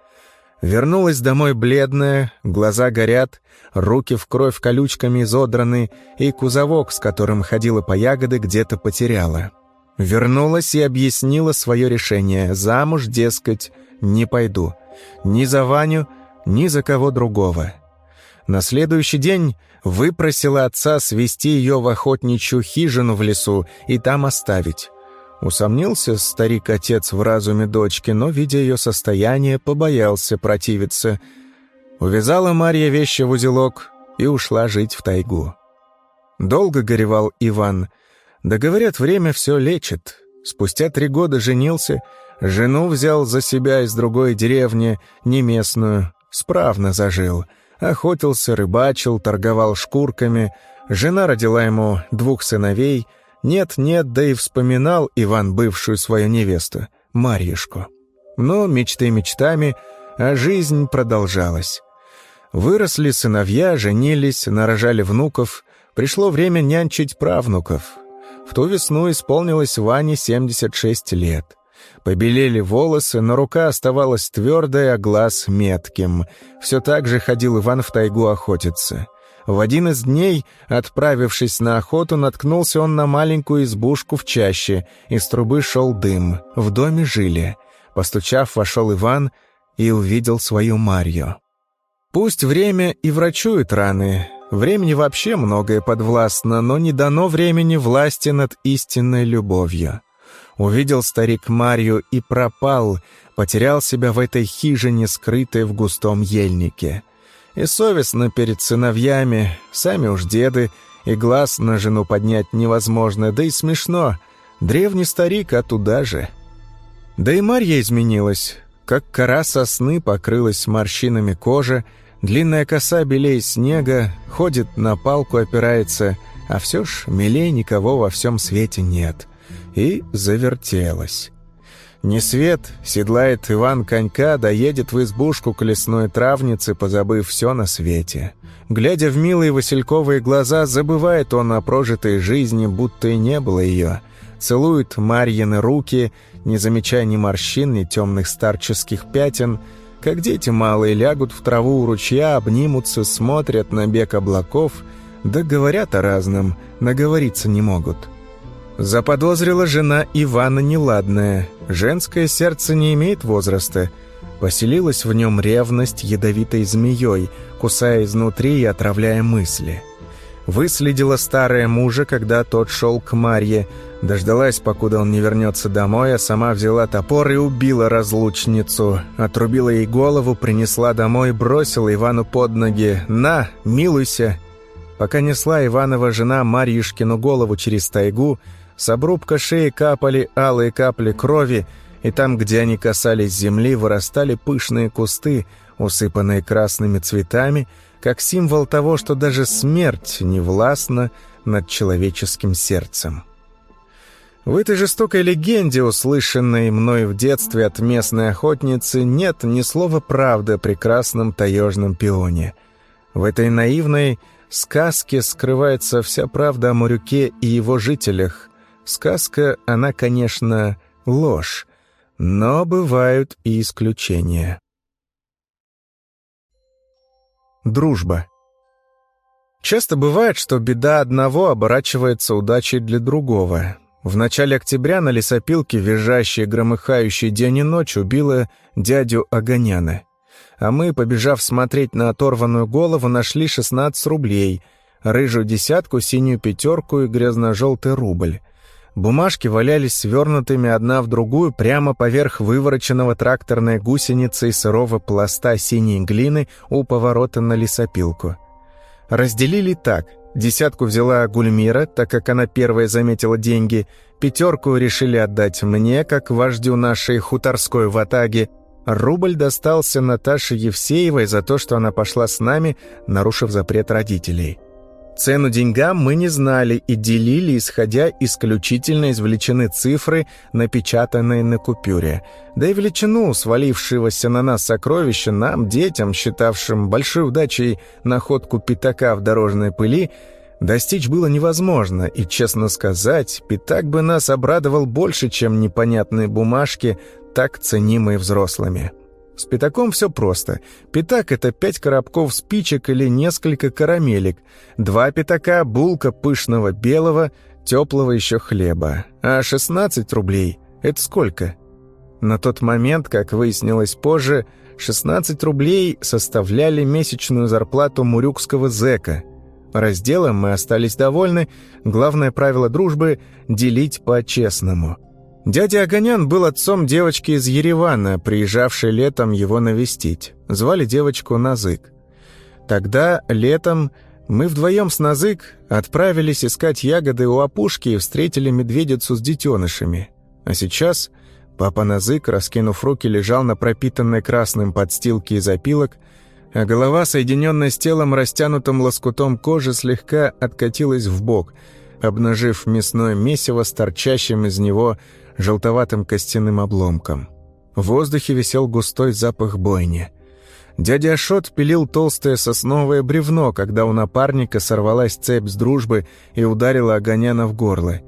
Вернулась домой бледная, глаза горят, руки в кровь колючками изодраны, и кузовок, с которым ходила по ягоды, где-то потеряла. Вернулась и объяснила свое решение. Замуж, дескать, не пойду. Ни за Ваню, ни за кого другого. На следующий день выпросила отца свести ее в охотничью хижину в лесу и там оставить. Усомнился старик-отец в разуме дочки, но, видя ее состояние, побоялся противиться. Увязала Марья вещи в узелок и ушла жить в тайгу. Долго горевал Иван. Да говорят, время все лечит. Спустя три года женился, жену взял за себя из другой деревни, не справно зажил. Охотился, рыбачил, торговал шкурками. Жена родила ему двух сыновей — нет-нет, да и вспоминал Иван бывшую свою невесту, Марьюшку. Но мечты мечтами, а жизнь продолжалась. Выросли сыновья, женились, нарожали внуков. Пришло время нянчить правнуков. В ту весну исполнилось Ване 76 лет. Побелели волосы, но рука оставалась твердая, а глаз метким. Все так же ходил Иван в тайгу охотиться. В один из дней, отправившись на охоту, наткнулся он на маленькую избушку в чаще. Из трубы шел дым. В доме жили. Постучав, вошел Иван и увидел свою Марью. Пусть время и врачует раны. Времени вообще многое подвластно, но не дано времени власти над истинной любовью. Увидел старик Марью и пропал, потерял себя в этой хижине, скрытой в густом ельнике. И совестно перед сыновьями, сами уж деды, и глаз на жену поднять невозможно, да и смешно. Древний старик, а туда же. Да и Марья изменилась. Как кора сосны покрылась морщинами кожа, длинная коса белей снега, ходит на палку, опирается, а все ж милей никого во всем свете нет. И завертелась. Не свет, седлает Иван конька, доедет в избушку к лесной травнице, позабыв все на свете. Глядя в милые васильковые глаза, забывает он о прожитой жизни, будто и не было ее. Целует Марьины руки, не замечая ни морщин, ни темных старческих пятен, как дети малые лягут в траву у ручья, обнимутся, смотрят на бег облаков, да говорят о разном, наговориться не могут. Заподозрила жена Ивана неладное. Женское сердце не имеет возраста. Поселилась в нем ревность ядовитой змеей, кусая изнутри и отравляя мысли. Выследила старая мужа, когда тот шел к Марье, дождалась, покуда он не вернется домой, а сама взяла топор и убила разлучницу. Отрубила ей голову, принесла домой, бросила Ивану под ноги. «На, милуйся!» Пока несла Иванова жена Марьюшкину голову через тайгу, с обрубка шеи капали алые капли крови, и там, где они касались земли, вырастали пышные кусты, усыпанные красными цветами, как символ того, что даже смерть не властна над человеческим сердцем. В этой жестокой легенде, услышанной мной в детстве от местной охотницы, нет ни слова правды о прекрасном таежном пионе. В этой наивной сказке скрывается вся правда о Мурюке и его жителях, Сказка, она, конечно, ложь, но бывают и исключения. Дружба. Часто бывает, что беда одного оборачивается удачей для другого. В начале октября на лесопилке, визжащий громыхающий день и ночь, убила дядю Огоняна. А мы, побежав смотреть на оторванную голову, нашли 16 рублей, рыжую десятку, синюю пятерку и грязно-желтый рубль. Бумажки валялись свернутыми одна в другую прямо поверх вывороченного тракторной гусеницы и сырого пласта синей глины у поворота на лесопилку. Разделили так. Десятку взяла Гульмира, так как она первая заметила деньги. Пятерку решили отдать мне, как вождю нашей хуторской ватаги. Рубль достался Наташе Евсеевой за то, что она пошла с нами, нарушив запрет родителей. Цену деньгам мы не знали и делили, исходя исключительно извлечены цифры, напечатанные на купюре. Да и величину свалившегося на нас сокровища нам, детям, считавшим большой удачей находку пятака в дорожной пыли, достичь было невозможно, и, честно сказать, пятак бы нас обрадовал больше, чем непонятные бумажки, так ценимые взрослыми. С пятаком все просто. Пятак — это пять коробков спичек или несколько карамелек. Два пятака — булка пышного белого, теплого еще хлеба. А 16 рублей — это сколько? На тот момент, как выяснилось позже, 16 рублей составляли месячную зарплату мурюкского зэка. Разделом мы остались довольны. Главное правило дружбы — делить по-честному — Дядя Огонян был отцом девочки из Еревана, приезжавшей летом его навестить. Звали девочку Назык. Тогда, летом, мы вдвоем с Назык отправились искать ягоды у опушки и встретили медведицу с детенышами. А сейчас папа Назык, раскинув руки, лежал на пропитанной красным подстилке из опилок, а голова, соединенная с телом растянутым лоскутом кожи, слегка откатилась в бок, обнажив мясное месиво с торчащим из него желтоватым костяным обломком. В воздухе висел густой запах бойни. Дядя Ашот пилил толстое сосновое бревно, когда у напарника сорвалась цепь с дружбы и ударила Огоняна в горло.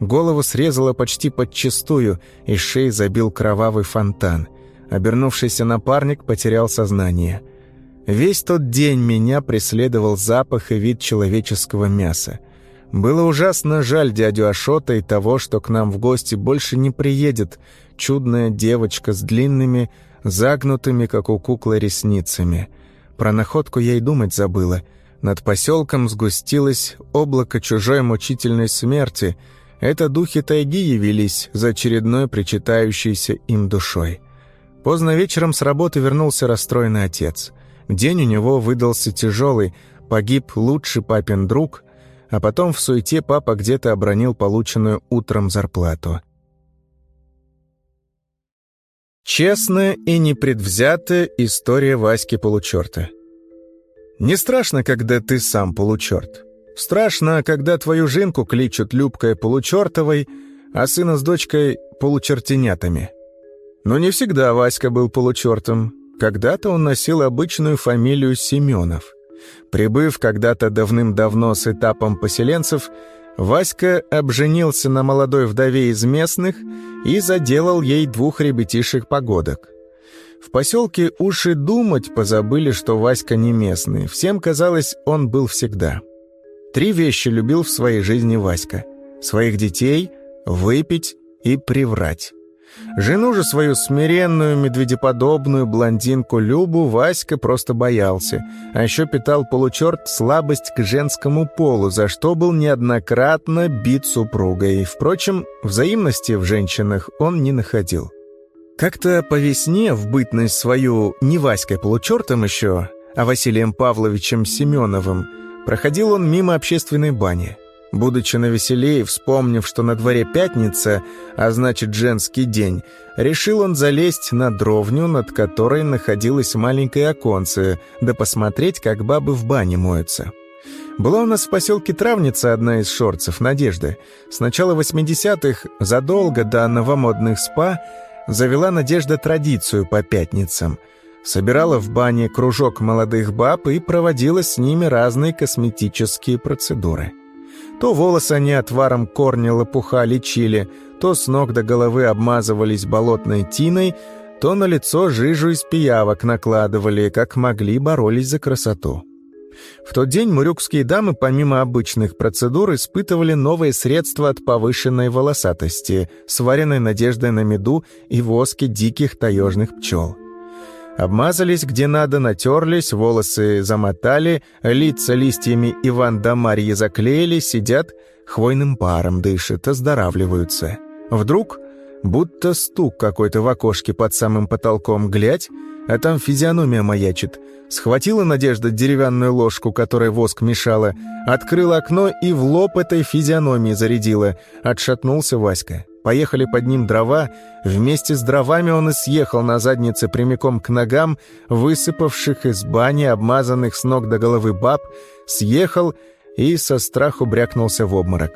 Голову срезала почти подчистую, и шеи забил кровавый фонтан. Обернувшийся напарник потерял сознание. Весь тот день меня преследовал запах и вид человеческого мяса. Было ужасно жаль дядю Ашота и того, что к нам в гости больше не приедет чудная девочка с длинными, загнутыми, как у куклы, ресницами. Про находку я и думать забыла. Над поселком сгустилось облако чужой мучительной смерти. Это духи тайги явились за очередной причитающейся им душой. Поздно вечером с работы вернулся расстроенный отец. День у него выдался тяжелый, погиб лучший папин друг, а потом в суете папа где-то обронил полученную утром зарплату. Честная и непредвзятая история Васьки Получерта. Не страшно, когда ты сам получерт. Страшно, когда твою жинку кличут Любкой Получертовой, а сына с дочкой — получертенятами. Но не всегда Васька был получертом. Когда-то он носил обычную фамилию Семенов. Прибыв когда-то давным-давно с этапом поселенцев, Васька обженился на молодой вдове из местных и заделал ей двух ребятишек-погодок. В поселке уши думать позабыли, что Васька не местный. Всем казалось, он был всегда. Три вещи любил в своей жизни Васька. Своих детей, выпить и приврать. Жену же свою смиренную, медведеподобную блондинку Любу Васька просто боялся, а еще питал получерт слабость к женскому полу, за что был неоднократно бит супругой. Впрочем, взаимности в женщинах он не находил. Как-то по весне, в бытность свою не Васькой получертом еще, а Василием Павловичем Семеновым, проходил он мимо общественной бани. Будучи навеселее, вспомнив, что на дворе пятница, а значит женский день, решил он залезть на дровню, над которой находилось маленькое оконце, да посмотреть, как бабы в бане моются. Была у нас в поселке Травница одна из шорцев, Надежда. С начала 80-х, задолго до новомодных спа, завела Надежда традицию по пятницам. Собирала в бане кружок молодых баб и проводила с ними разные косметические процедуры. То волосы они отваром корня лопуха лечили, то с ног до головы обмазывались болотной тиной, то на лицо жижу из пиявок накладывали, как могли боролись за красоту. В тот день мурюкские дамы, помимо обычных процедур, испытывали новые средства от повышенной волосатости, сваренной надеждой на меду и воске диких таежных пчел. Обмазались где надо, натерлись, волосы замотали, лица листьями Иван да Марьи заклеили, сидят, хвойным паром дышат, оздоравливаются. Вдруг, будто стук какой-то в окошке под самым потолком, глядь, а там физиономия маячит. Схватила Надежда деревянную ложку, которой воск мешала, открыла окно и в лоб этой физиономии зарядила. Отшатнулся Васька. Поехали под ним дрова. Вместе с дровами он и съехал на заднице прямиком к ногам, высыпавших из бани, обмазанных с ног до головы баб, съехал и со страху брякнулся в обморок.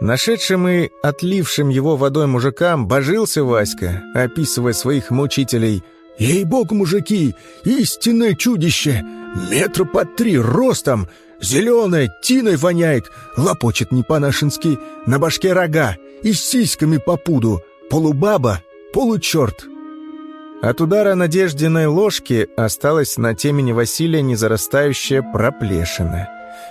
Нашедшим и отлившим его водой мужикам божился Васька, описывая своих мучителей – Ей-богу, мужики, истинное чудище! Метра под три ростом, зеленое, тиной воняет, лопочет не по-нашенски, на башке рога и с сиськами по пуду, полубаба, получерт. От удара надежденной ложки осталась на темени Василия незарастающая проплешина.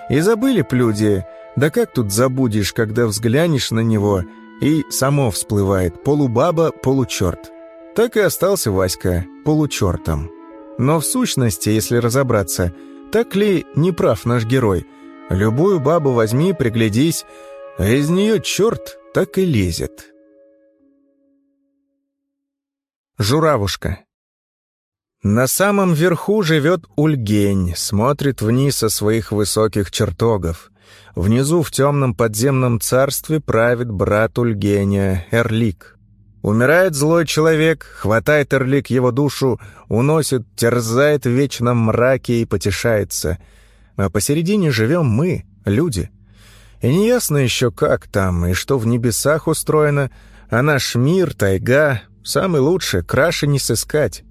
И забыли б люди, да как тут забудешь, когда взглянешь на него, и само всплывает полубаба, получерт. Так и остался Васька получертом. Но в сущности, если разобраться, так ли не прав наш герой? Любую бабу возьми, приглядись, а из нее черт так и лезет. Журавушка На самом верху живет Ульгень, смотрит вниз со своих высоких чертогов. Внизу в темном подземном царстве правит брат Ульгеня, Эрлик. Умирает злой человек, хватает Эрлик его душу, уносит, терзает в вечном мраке и потешается. А посередине живем мы, люди. И неясно еще, как там и что в небесах устроено, а наш мир, тайга, самый лучший, краше не сыскать.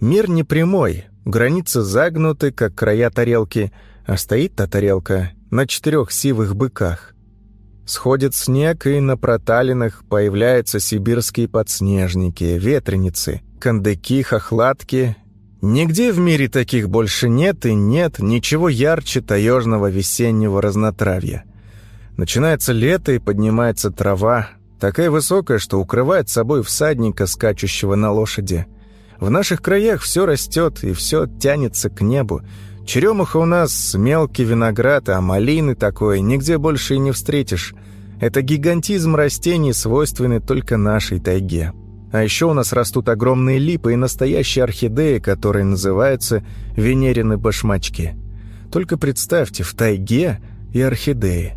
Мир не прямой, границы загнуты, как края тарелки, а стоит та тарелка на четырех сивых быках. Сходит снег, и на проталинах появляются сибирские подснежники, ветреницы, кондыки, хохлатки. Нигде в мире таких больше нет и нет ничего ярче таежного весеннего разнотравья. Начинается лето и поднимается трава, такая высокая, что укрывает собой всадника, скачущего на лошади. В наших краях все растет и все тянется к небу, Черемуха у нас мелкий виноград, а малины такой нигде больше и не встретишь. Это гигантизм растений, свойственный только нашей тайге. А еще у нас растут огромные липы и настоящие орхидеи, которые называются венерины башмачки. Только представьте, в тайге и орхидеи.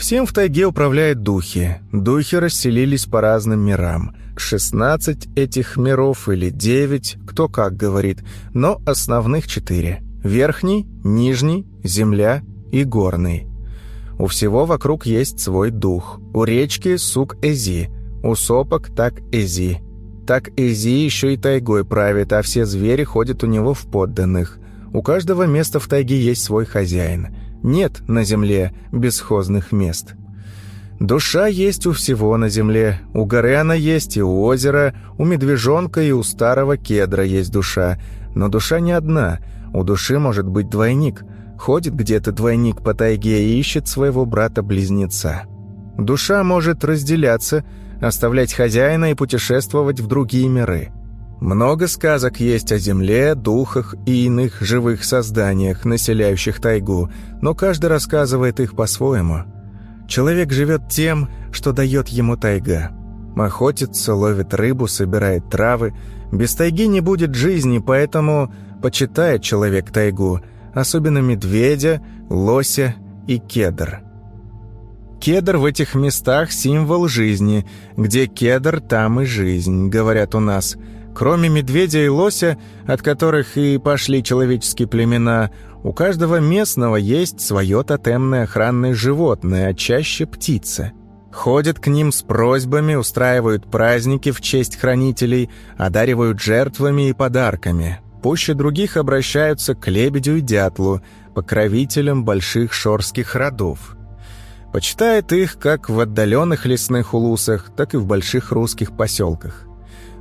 Всем в тайге управляют духи. Духи расселились по разным мирам. 16 этих миров или 9, кто как говорит, но основных четыре. Верхний, нижний, земля и горный. У всего вокруг есть свой дух. У речки сук Эзи, у сопок так Эзи. Так Эзи еще и тайгой правит, а все звери ходят у него в подданных. У каждого места в тайге есть свой хозяин. Нет на земле бесхозных мест. Душа есть у всего на земле. У горы она есть и у озера, у медвежонка и у старого кедра есть душа. Но душа не одна. У души может быть двойник – Ходит где-то двойник по тайге и ищет своего брата-близнеца. Душа может разделяться, оставлять хозяина и путешествовать в другие миры. Много сказок есть о земле, духах и иных живых созданиях, населяющих тайгу, но каждый рассказывает их по-своему. Человек живет тем, что дает ему тайга. Охотится, ловит рыбу, собирает травы. Без тайги не будет жизни, поэтому почитает человек тайгу – особенно медведя, лося и кедр. Кедр в этих местах – символ жизни. Где кедр, там и жизнь, говорят у нас. Кроме медведя и лося, от которых и пошли человеческие племена, у каждого местного есть свое тотемное охранное животное, а чаще птица. Ходят к ним с просьбами, устраивают праздники в честь хранителей, одаривают жертвами и подарками пуще других обращаются к лебедю и дятлу, покровителям больших шорских родов. Почитает их как в отдаленных лесных улусах, так и в больших русских поселках.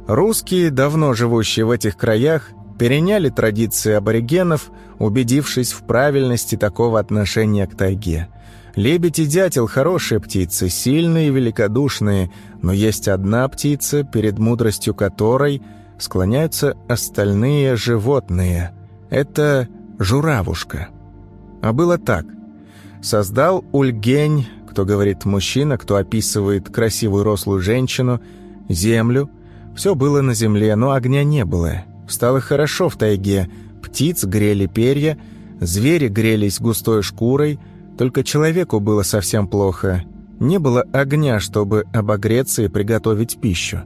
Русские, давно живущие в этих краях, переняли традиции аборигенов, убедившись в правильности такого отношения к тайге. Лебедь и дятел – хорошие птицы, сильные и великодушные, но есть одна птица, перед мудростью которой – склоняются остальные животные. Это журавушка. А было так. Создал Ульгень, кто говорит мужчина, кто описывает красивую рослую женщину, землю. Все было на земле, но огня не было. Стало хорошо в тайге. Птиц грели перья, звери грелись густой шкурой, только человеку было совсем плохо. Не было огня, чтобы обогреться и приготовить пищу.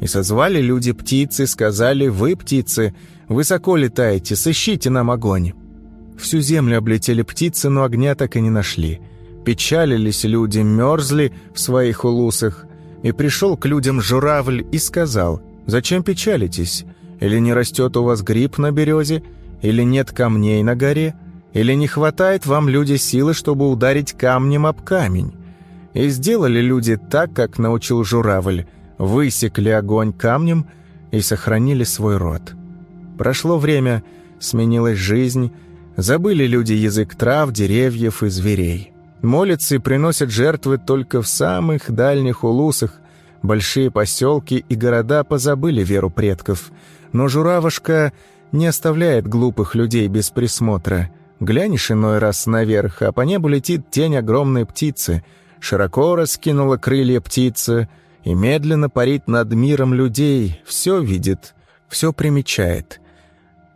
И созвали люди птицы, сказали, вы, птицы, высоко летаете, сыщите нам огонь. Всю землю облетели птицы, но огня так и не нашли. Печалились люди, мерзли в своих улусах. И пришел к людям журавль и сказал, «Зачем печалитесь? Или не растет у вас гриб на березе? Или нет камней на горе? Или не хватает вам, люди, силы, чтобы ударить камнем об камень?» И сделали люди так, как научил журавль, высекли огонь камнем и сохранили свой род. Прошло время, сменилась жизнь, забыли люди язык трав, деревьев и зверей. Молятся и приносят жертвы только в самых дальних улусах, большие поселки и города позабыли веру предков. Но журавушка не оставляет глупых людей без присмотра. Глянешь иной раз наверх, а по небу летит тень огромной птицы. Широко раскинула крылья птица — и медленно парит над миром людей, все видит, все примечает.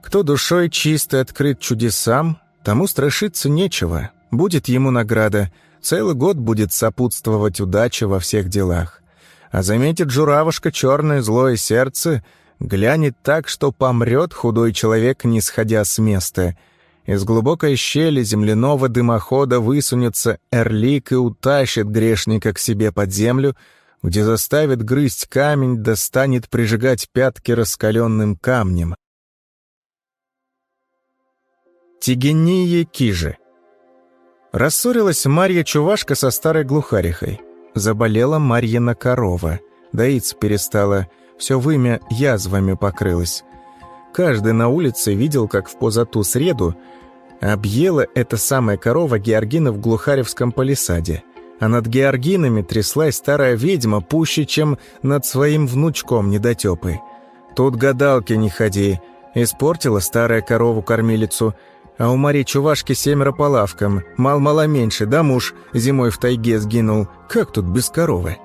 Кто душой чисто открыт чудесам, тому страшиться нечего, будет ему награда, целый год будет сопутствовать удача во всех делах. А заметит журавушка черное злое сердце, глянет так, что помрет худой человек, не сходя с места. Из глубокой щели земляного дымохода высунется эрлик и утащит грешника к себе под землю — где заставит грызть камень, да станет прижигать пятки раскаленным камнем. Тигение Кижи Рассорилась Марья Чувашка со старой глухарихой. Заболела Марьина корова. Доиться перестала, все вымя язвами покрылось. Каждый на улице видел, как в позату среду объела эта самая корова Георгина в Глухаревском палисаде а над Георгинами тряслась старая ведьма пуще, чем над своим внучком недотепой. Тут гадалки не ходи. Испортила старая корову-кормилицу, А у Марии Чувашки семеро по лавкам, мал-мало меньше, да муж зимой в тайге сгинул. Как тут без коровы?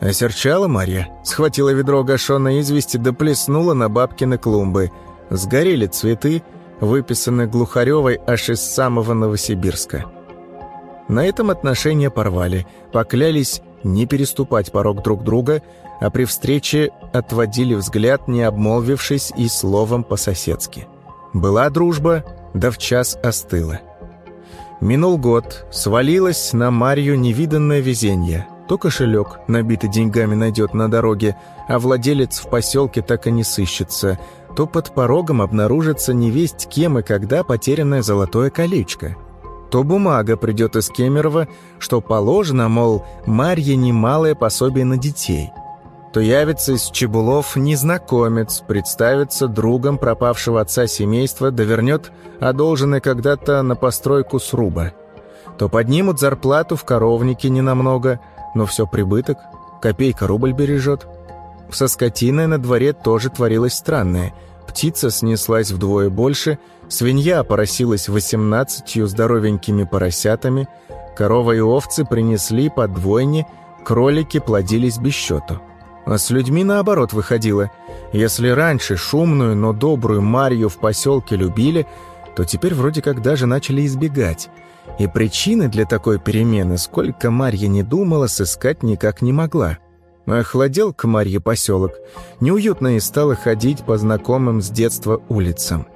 Осерчала Марья, схватила ведро гашеной извести да плеснула на бабкины клумбы. Сгорели цветы, выписанные Глухаревой аж из самого Новосибирска. На этом отношения порвали, поклялись не переступать порог друг друга, а при встрече отводили взгляд, не обмолвившись и словом по-соседски. Была дружба, да в час остыла. Минул год, свалилось на Марью невиданное везение – то кошелек, набитый деньгами, найдет на дороге, а владелец в поселке так и не сыщется, то под порогом обнаружится невесть кем и когда потерянное золотое колечко. То бумага придет из Кемерово, что положено, мол, Марье немалое пособие на детей. То явится из Чебулов незнакомец, представится другом пропавшего отца семейства, да вернет одолженный когда-то на постройку сруба. То поднимут зарплату в коровнике ненамного – но все прибыток, копейка рубль бережет. Со скотиной на дворе тоже творилось странное. Птица снеслась вдвое больше, свинья поросилась восемнадцатью здоровенькими поросятами, корова и овцы принесли по двойне, кролики плодились без счету. А с людьми наоборот выходило. Если раньше шумную, но добрую Марью в поселке любили, то теперь вроде как даже начали избегать – и причины для такой перемены, сколько Марья не думала, сыскать никак не могла. Охладел к Марье поселок. Неуютно и стало ходить по знакомым с детства улицам.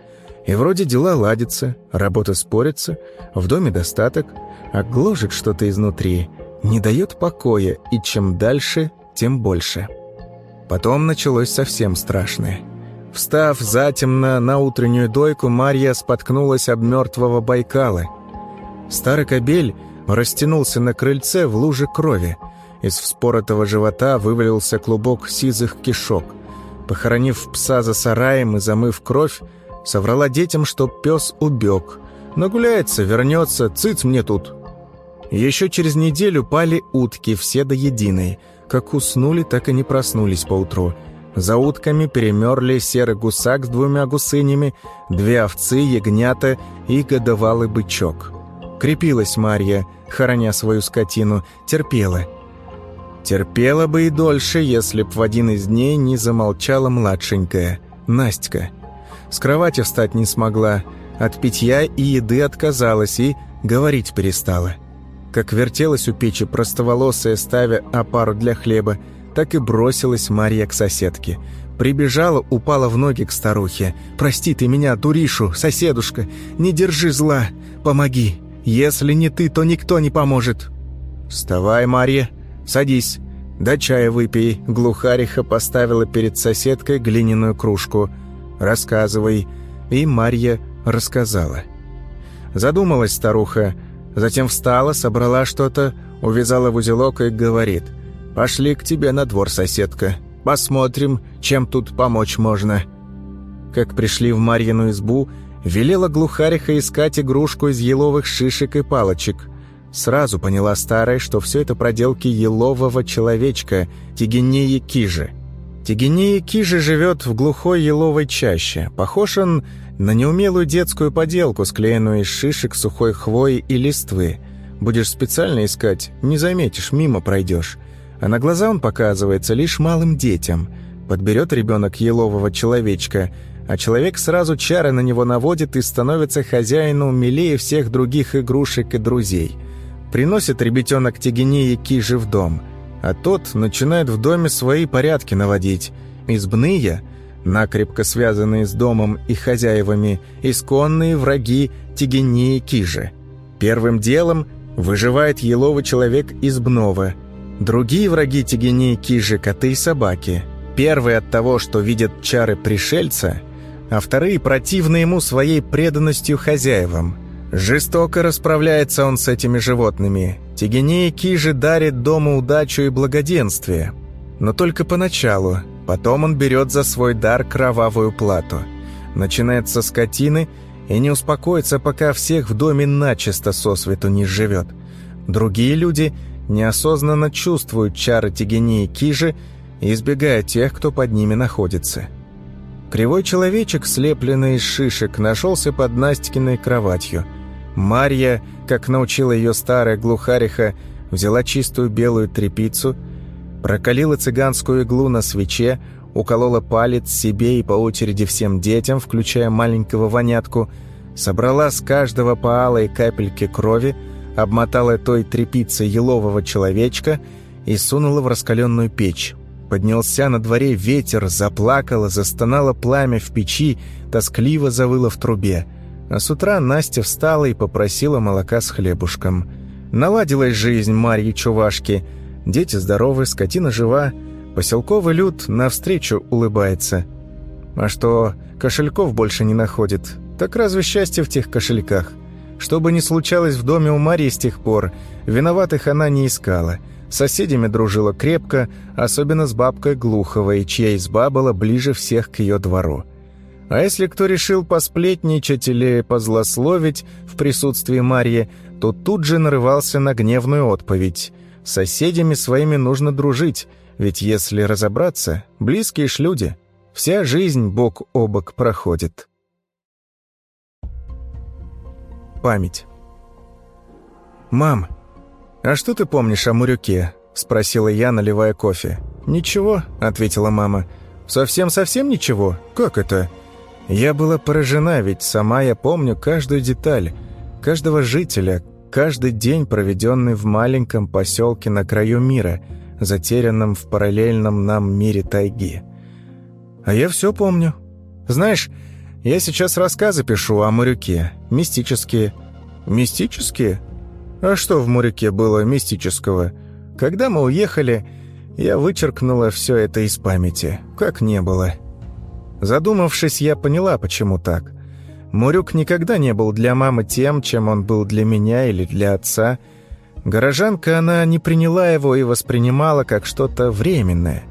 И вроде дела ладятся, работа спорится, в доме достаток, а гложет что-то изнутри, не дает покоя, и чем дальше, тем больше. Потом началось совсем страшное. Встав затемно на утреннюю дойку, Марья споткнулась об мертвого Байкала – Старый кобель растянулся на крыльце в луже крови. Из вспоротого живота вывалился клубок сизых кишок. Похоронив пса за сараем и замыв кровь, соврала детям, что пес убег. Нагуляется, вернется, цыц мне тут. Еще через неделю пали утки, все до единой. Как уснули, так и не проснулись поутру. За утками перемерли серый гусак с двумя гусынями, две овцы, ягнята и годовалый бычок. Крепилась Марья, хороня свою скотину, терпела. Терпела бы и дольше, если б в один из дней не замолчала младшенькая, Настя. С кровати встать не смогла, от питья и еды отказалась и говорить перестала. Как вертелась у печи простоволосая, ставя опару для хлеба, так и бросилась Марья к соседке. Прибежала, упала в ноги к старухе. «Прости ты меня, дуришу, соседушка, не держи зла, помоги!» Если не ты, то никто не поможет». «Вставай, Марья, садись, да чая выпей». Глухариха поставила перед соседкой глиняную кружку. «Рассказывай». И Марья рассказала. Задумалась старуха, затем встала, собрала что-то, увязала в узелок и говорит. «Пошли к тебе на двор, соседка. Посмотрим, чем тут помочь можно». Как пришли в Марьину избу, Велела глухариха искать игрушку из еловых шишек и палочек. Сразу поняла старая, что все это проделки елового человечка, Тигинеи Кижи. Тигинеи Кижи живет в глухой еловой чаще. Похож он на неумелую детскую поделку, склеенную из шишек, сухой хвои и листвы. Будешь специально искать, не заметишь, мимо пройдешь. А на глаза он показывается лишь малым детям. Подберет ребенок елового человечка – а человек сразу чары на него наводит и становится хозяину милее всех других игрушек и друзей. Приносит ребятенок Тегенеи Кижи в дом, а тот начинает в доме свои порядки наводить. Избные, накрепко связанные с домом и хозяевами, исконные враги Тегенеи Кижи. Первым делом выживает еловый человек избного. Другие враги Тегенеи Кижи – коты и собаки. Первые от того, что видят чары пришельца – а вторые противны ему своей преданностью хозяевам. Жестоко расправляется он с этими животными. Тигенея Кижи дарит дому удачу и благоденствие. Но только поначалу, потом он берет за свой дар кровавую плату. Начинает со скотины и не успокоится, пока всех в доме начисто сосвету не живет. Другие люди неосознанно чувствуют чары Кижи и избегают тех, кто под ними находится. Кривой человечек, слепленный из шишек, нашелся под Настькиной кроватью. Марья, как научила ее старая глухариха, взяла чистую белую тряпицу, прокалила цыганскую иглу на свече, уколола палец себе и по очереди всем детям, включая маленького вонятку, собрала с каждого по алой капельке крови, обмотала той тряпицей елового человечка и сунула в раскаленную печь. Поднялся на дворе ветер, заплакало, застонало пламя в печи, тоскливо завыло в трубе. А с утра Настя встала и попросила молока с хлебушком. Наладилась жизнь Марьи Чувашки. Дети здоровы, скотина жива. Поселковый люд навстречу улыбается. А что кошельков больше не находит, так разве счастье в тех кошельках? Что бы ни случалось в доме у Марьи с тех пор, виноватых она не искала – соседями дружила крепко, особенно с бабкой Глуховой, чья изба была ближе всех к ее двору. А если кто решил посплетничать или позлословить в присутствии Марьи, то тут же нарывался на гневную отповедь. Соседями своими нужно дружить, ведь если разобраться, близкие ж люди. Вся жизнь бок о бок проходит. Память. «Мам, «А что ты помнишь о Мурюке?» – спросила я, наливая кофе. «Ничего», – ответила мама. «Совсем-совсем ничего? Как это?» Я была поражена, ведь сама я помню каждую деталь, каждого жителя, каждый день, проведенный в маленьком поселке на краю мира, затерянном в параллельном нам мире тайги. А я все помню. Знаешь, я сейчас рассказы пишу о Мурюке, мистические. Мистические? А что в Мурике было мистического? Когда мы уехали, я вычеркнула все это из памяти, как не было. Задумавшись, я поняла, почему так. Мурюк никогда не был для мамы тем, чем он был для меня или для отца. Горожанка, она не приняла его и воспринимала как что-то временное.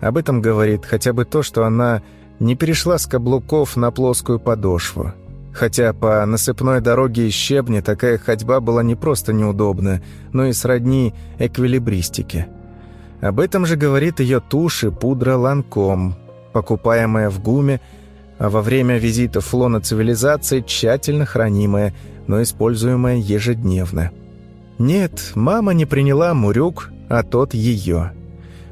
Об этом говорит хотя бы то, что она не перешла с каблуков на плоскую подошву. Хотя по насыпной дороге из щебня такая ходьба была не просто неудобна, но и сродни эквилибристике. Об этом же говорит ее тушь и пудра Ланком, покупаемая в ГУМе, а во время визита флона цивилизации тщательно хранимая, но используемая ежедневно. Нет, мама не приняла Мурюк, а тот ее.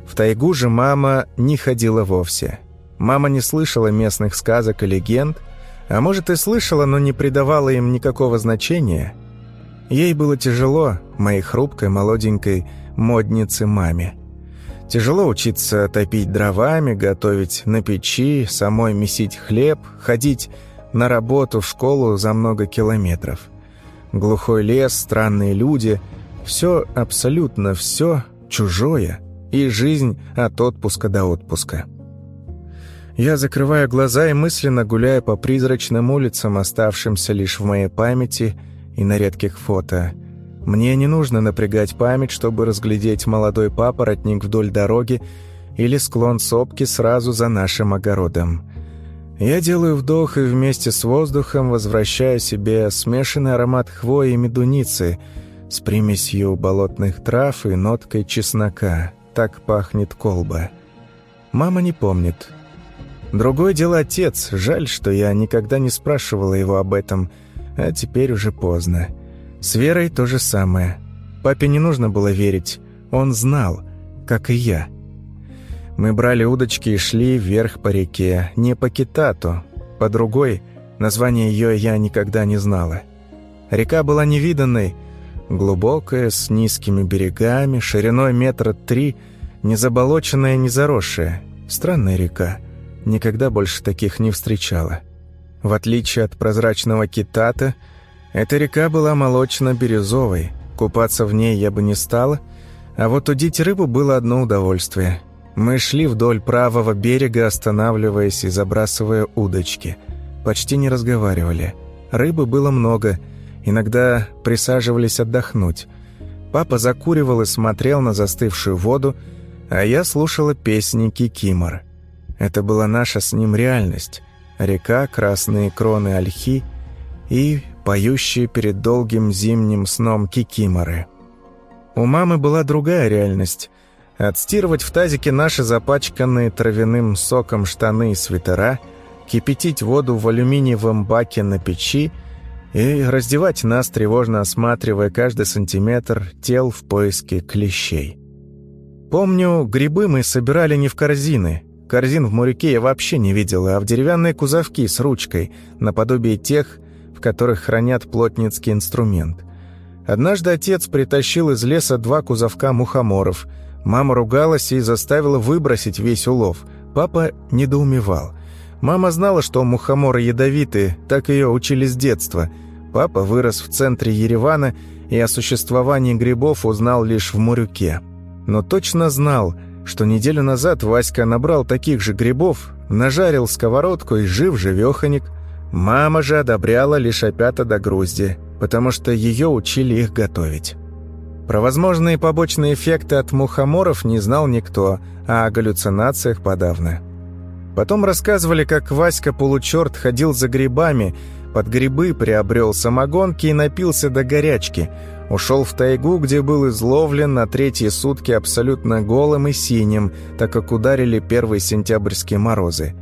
В тайгу же мама не ходила вовсе. Мама не слышала местных сказок и легенд – а может, и слышала, но не придавала им никакого значения. Ей было тяжело, моей хрупкой, молоденькой моднице-маме. Тяжело учиться топить дровами, готовить на печи, самой месить хлеб, ходить на работу в школу за много километров. Глухой лес, странные люди — все, абсолютно все чужое, и жизнь от отпуска до отпуска. Я закрываю глаза и мысленно гуляю по призрачным улицам, оставшимся лишь в моей памяти и на редких фото. Мне не нужно напрягать память, чтобы разглядеть молодой папоротник вдоль дороги или склон сопки сразу за нашим огородом. Я делаю вдох и вместе с воздухом возвращаю себе смешанный аромат хвои и медуницы с примесью болотных трав и ноткой чеснока. Так пахнет колба. Мама не помнит. Другое дело отец. Жаль, что я никогда не спрашивала его об этом, а теперь уже поздно. С Верой то же самое. Папе не нужно было верить. Он знал, как и я. Мы брали удочки и шли вверх по реке, не по Китату, по другой, название ее я никогда не знала. Река была невиданной, глубокая, с низкими берегами, шириной метра три, не заболоченная, не заросшая. Странная река никогда больше таких не встречала. В отличие от прозрачного китата, эта река была молочно-бирюзовой, купаться в ней я бы не стала, а вот удить рыбу было одно удовольствие. Мы шли вдоль правого берега, останавливаясь и забрасывая удочки. Почти не разговаривали. Рыбы было много, иногда присаживались отдохнуть. Папа закуривал и смотрел на застывшую воду, а я слушала песни Кикимор. Это была наша с ним реальность. Река, красные кроны ольхи и поющие перед долгим зимним сном кикиморы. У мамы была другая реальность. Отстирывать в тазике наши запачканные травяным соком штаны и свитера, кипятить воду в алюминиевом баке на печи и раздевать нас, тревожно осматривая каждый сантиметр тел в поиске клещей. Помню, грибы мы собирали не в корзины. Корзин в Муряке я вообще не видел, а в деревянные кузовки с ручкой, наподобие тех, которых хранят плотницкий инструмент. Однажды отец притащил из леса два кузовка мухоморов. Мама ругалась и заставила выбросить весь улов. Папа недоумевал. Мама знала, что мухоморы ядовиты, так ее учили с детства. Папа вырос в центре Еревана и о существовании грибов узнал лишь в Мурюке но точно знал, что неделю назад Васька набрал таких же грибов, нажарил сковородку и жив-живеханик. Мама же одобряла лишь опята до грузди, потому что ее учили их готовить. Про возможные побочные эффекты от мухоморов не знал никто, а о галлюцинациях подавно. Потом рассказывали, как Васька получерт ходил за грибами, под грибы приобрел самогонки и напился до горячки – Ушел в тайгу, где был изловлен на третьи сутки абсолютно голым и синим, так как ударили первые сентябрьские морозы.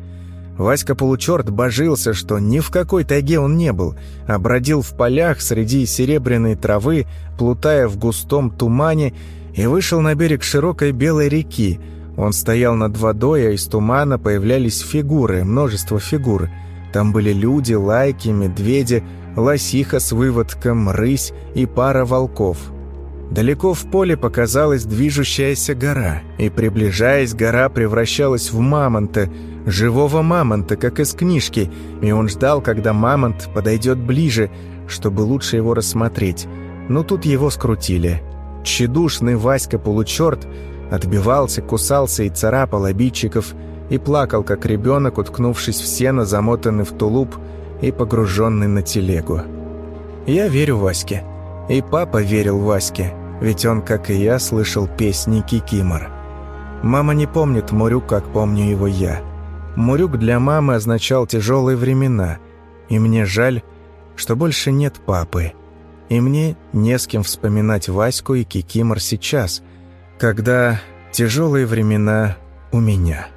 Васька Получерт божился, что ни в какой тайге он не был, а бродил в полях среди серебряной травы, плутая в густом тумане, и вышел на берег широкой белой реки. Он стоял над водой, а из тумана появлялись фигуры, множество фигур. Там были люди, лайки, медведи, лосиха с выводком, рысь и пара волков. Далеко в поле показалась движущаяся гора, и, приближаясь, гора превращалась в мамонта, живого мамонта, как из книжки, и он ждал, когда мамонт подойдет ближе, чтобы лучше его рассмотреть. Но тут его скрутили. Тщедушный Васька-получерт отбивался, кусался и царапал обидчиков, и плакал, как ребенок, уткнувшись в сено, замотанный в тулуп, и погруженный на телегу. Я верю Ваське. И папа верил Ваське, ведь он, как и я, слышал песни Кикимор. Мама не помнит Мурюк, как помню его я. Мурюк для мамы означал тяжелые времена, и мне жаль, что больше нет папы. И мне не с кем вспоминать Ваську и Кикимор сейчас, когда тяжелые времена у меня».